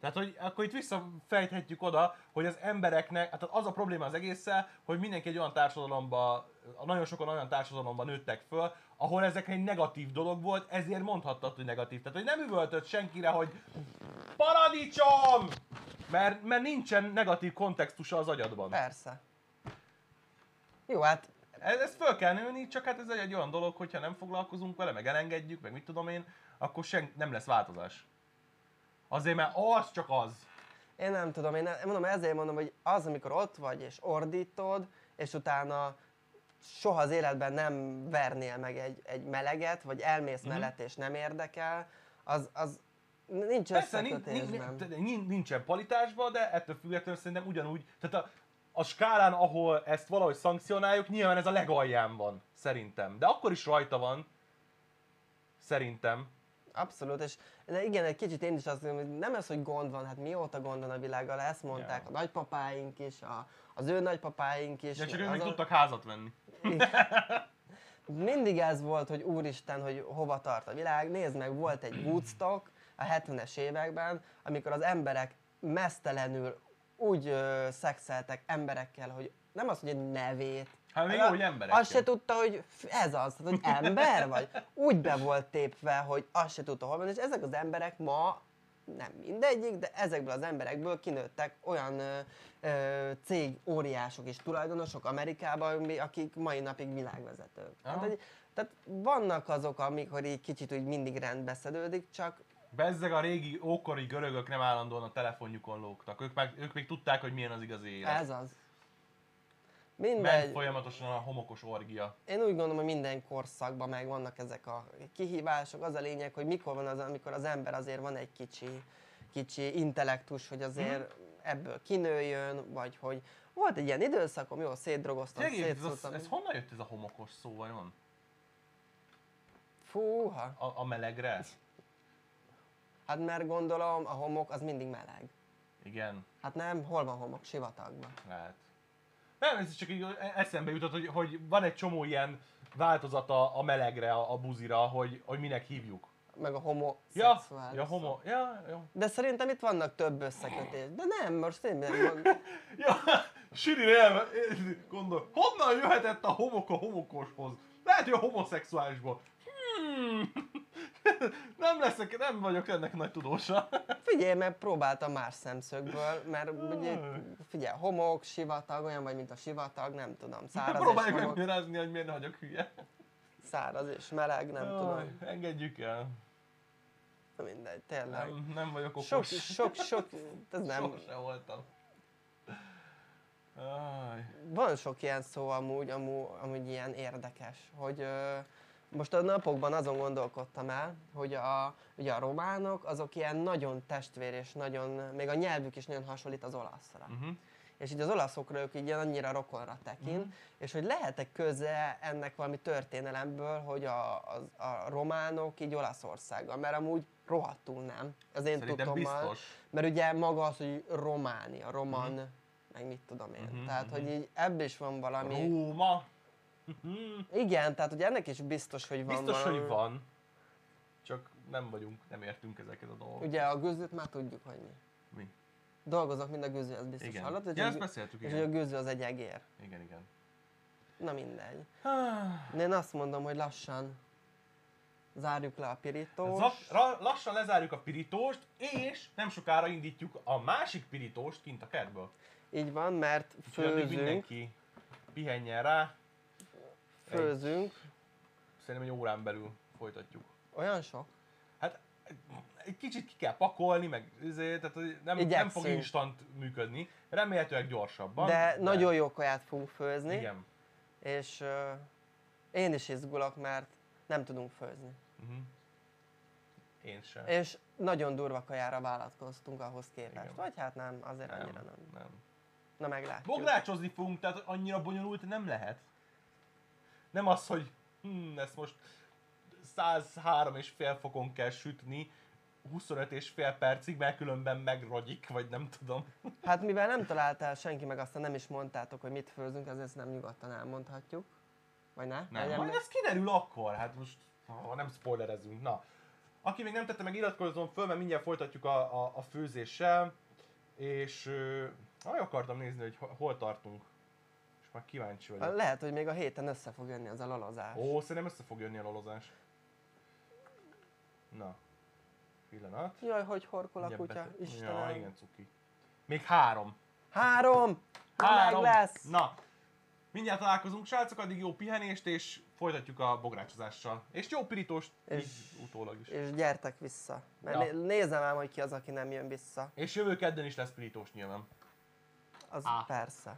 Tehát, hogy akkor itt visszafejthetjük oda, hogy az embereknek, hát az a probléma az egésszel, hogy mindenki egy olyan társadalomba, nagyon sokan olyan társadalomban nőttek föl, ahol ezek egy negatív dolog volt, ezért mondhattad, hogy negatív. Tehát, hogy nem üvöltött senkire, hogy paradicsom! Mert, mert nincsen negatív kontextusa az agyadban. Persze. Jó, hát Ez, ezt föl kell nőni, csak hát ez egy, egy olyan dolog, hogyha nem foglalkozunk vele, meg elengedjük, meg mit tudom én, akkor sen, nem lesz változás. Azért, mert az csak az. én nem tudom, én nem- mondom, ezért mondom, hogy az, amikor ott vagy és ordítod, és utána soha az életben nem vernél meg egy, egy meleget, vagy elmész Mhm. mellett és nem érdekel, az, az nincs Persze, nincs, nincs, nincsen palitásban, de ettől függetlenül szerintem ugyanúgy, tehát a, a skálán, ahol ezt valahogy szankcionáljuk, nyilván ez a legalján van, szerintem. De akkor is rajta van, szerintem. Abszolút, és de igen, egy kicsit én is azt mondom, hogy nem az, hogy gond van, hát mióta gond van a világgal, ezt mondták Ja. a nagypapáink is, a, az ő nagypapáink is. De csak ők az még a- tudtak házat venni. Mindig ez volt, hogy úristen, hogy hova tart a világ. Nézd meg, volt egy Woodstock a 70-es években, amikor az emberek mesztelenül úgy ö, szexeltek emberekkel, hogy nem az, hogy egy nevét, Hát még Hát, jó, hogy emberek. Azt se tudta, hogy ez az, hogy ember vagy. Úgy be volt tépve, hogy azt se tudta hol van, és ezek az emberek ma, nem mindegyik, de ezekből az emberekből kinőttek olyan ö, ö, cég óriások és tulajdonosok Amerikában, akik mai napig világvezetők. Aha. hogy, tehát vannak azok, amikor így kicsit úgy mindig rendbe szedődik, csak Bezzeg a régi ókori görögök nem állandóan a telefonjukon lógtak. Ők, meg, ők még tudták, hogy milyen az igazi élet. ez az. Mindegy. folyamatosan a homokos orgia. Én úgy gondolom, hogy minden korszakban megvannak ezek a kihívások. Az a lényeg, hogy mikor van az, amikor az ember azért van egy kicsi, kicsi intellektus, hogy azért ebből kinőjön, vagy hogy volt egy ilyen időszakom, jó, szétdrogoztam, Tényleg, ez, az, szétszóltam. ez honnan jött ez a homokos szó vajon? Fúha, A, a melegre? hát mert gondolom a homok az mindig meleg. Igen, Hát nem, hol van homok? Sivatagban. lehet. Nem, ez csak így eszembe jutott, hogy, hogy van egy csomó ilyen változata a melegre, a, buzira, hogy, hogy minek hívjuk. Meg a homo Ja, ja, homo, ja, jó. De szerintem itt vannak több összekötés. De nem, most tényleg van. Ja, Siri nem, gondol, honnan jöhetett a homok a homokoshoz? Lehet, hogy a homoszexuálisból. Hmm. Nem leszek, nem vagyok ennek nagy tudósa. Figyelj, mert próbáltam más szemszögből, mert ugye, figyelj, homok, sivatag, olyan vagy, mint a sivatag, nem tudom, száraz Próbáljuk megmagyarázni, hogy miért vagyok hülye. száraz és meleg, nem tudom. Aj, Engedjük el. Mindegy, tényleg. Nem, nem vagyok okos. Sok, sok, sok, ez nem, Sose voltam. Aj. van sok ilyen szó amúgy, amúgy, amúgy ilyen érdekes, hogy ö, most a napokban azon gondolkodtam el, hogy a, ugye a románok azok ilyen nagyon testvér és nagyon, még a nyelvük is nagyon hasonlít az olaszra. Uh-huh. És így az olaszokra ők így annyira rokonra tekint, Mhm. és hogy lehet-e köze ennek valami történelemből, hogy a, a, a románok így Olaszországgal, mert amúgy rohadtul nem, az én Szerintem biztos. mert ugye maga az, hogy Románia, Roman, meg mit tudom én, Mhm, tehát mhm. hogy így ebből is van valami, Róma. Mhm. igen, tehát hogy ennek is biztos, hogy van Biztos, valami, hogy van. Csak nem vagyunk, nem értünk ezeket a dolgokat. ugye a gőzőt már tudjuk, hogy mi. Mi? Dolgozok, mint a gőző, ez biztos Igen. hallott, Ja, ezt beszéltük, és hogy a igen. gőző az egy egér. Igen, igen. Na mindegy. Ah. De én azt mondom, hogy lassan zárjuk le a pirítós. Zak- ra- lassan lezárjuk a pirítóst, és nem sokára indítjuk a másik pirítóst kint a kertből. Így van, mert Úgyhogy főzünk, mindenki pihenjen rá. Főzünk. Szerintem egy órán belül folytatjuk. Olyan sok? Hát egy kicsit ki kell pakolni, meg ezért, tehát nem, nem Igyekszünk. fog instant működni. Remélhetőleg gyorsabban. De nagyon jó kaját fogunk főzni, Igen. és uh, én is izgulok, mert nem tudunk főzni. Uh-huh. Én sem. És nagyon durva kajára vállalkoztunk ahhoz képest. Igen. Vagy hát nem, azért nem, annyira nem. nem. Na meglátjuk. Bográcsozni fogunk, tehát annyira bonyolult nem lehet. Nem az, hogy hm, ezt most 103 és fél fokon kell sütni, 25 és fél percig, mert különben megrogyik, vagy nem tudom. Hát mivel nem találtál senki, meg aztán nem is mondtátok, hogy mit főzünk, ezért nem nyugodtan elmondhatjuk. Vagy ne? Nem, Legyen majd meg- ez kiderül akkor, hát most ha nem spoilerezünk. Na, aki még nem tette meg, iratkozzon föl, mert mindjárt folytatjuk a, a, a főzéssel, és ö, akartam nézni, hogy ho- hol tartunk. Már kíváncsi vagyok. Lehet, hogy még a héten össze fog jönni az a lalazás. Ó, szerintem össze fog jönni a lolozás. Na, pillanat. Jaj, hogy horkol a Mindjárt kutya, bete- Istenem. Ja, igen, cuki. Még három. Három! Három. Meg lesz! Na, mindjárt találkozunk, srácok, addig jó pihenést, és folytatjuk a bográcsozással. És jó pirítóst, És- így utólag is. És gyertek vissza. Mert Ja. né- nézem ám, hogy ki az, aki nem jön vissza. És jövő kedden is lesz pirítós nyilván. Az Á. persze.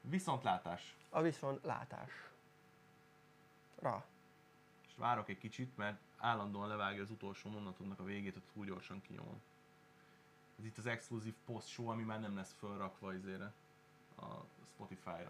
Viszontlátás. A viszontlátás. Ra. És várok egy kicsit, mert állandóan levágja az utolsó mondatodnak a végét, hogy túl gyorsan kinyomom. Ez itt az exkluzív post show, ami már nem lesz fölrakva izére a Spotify-ra.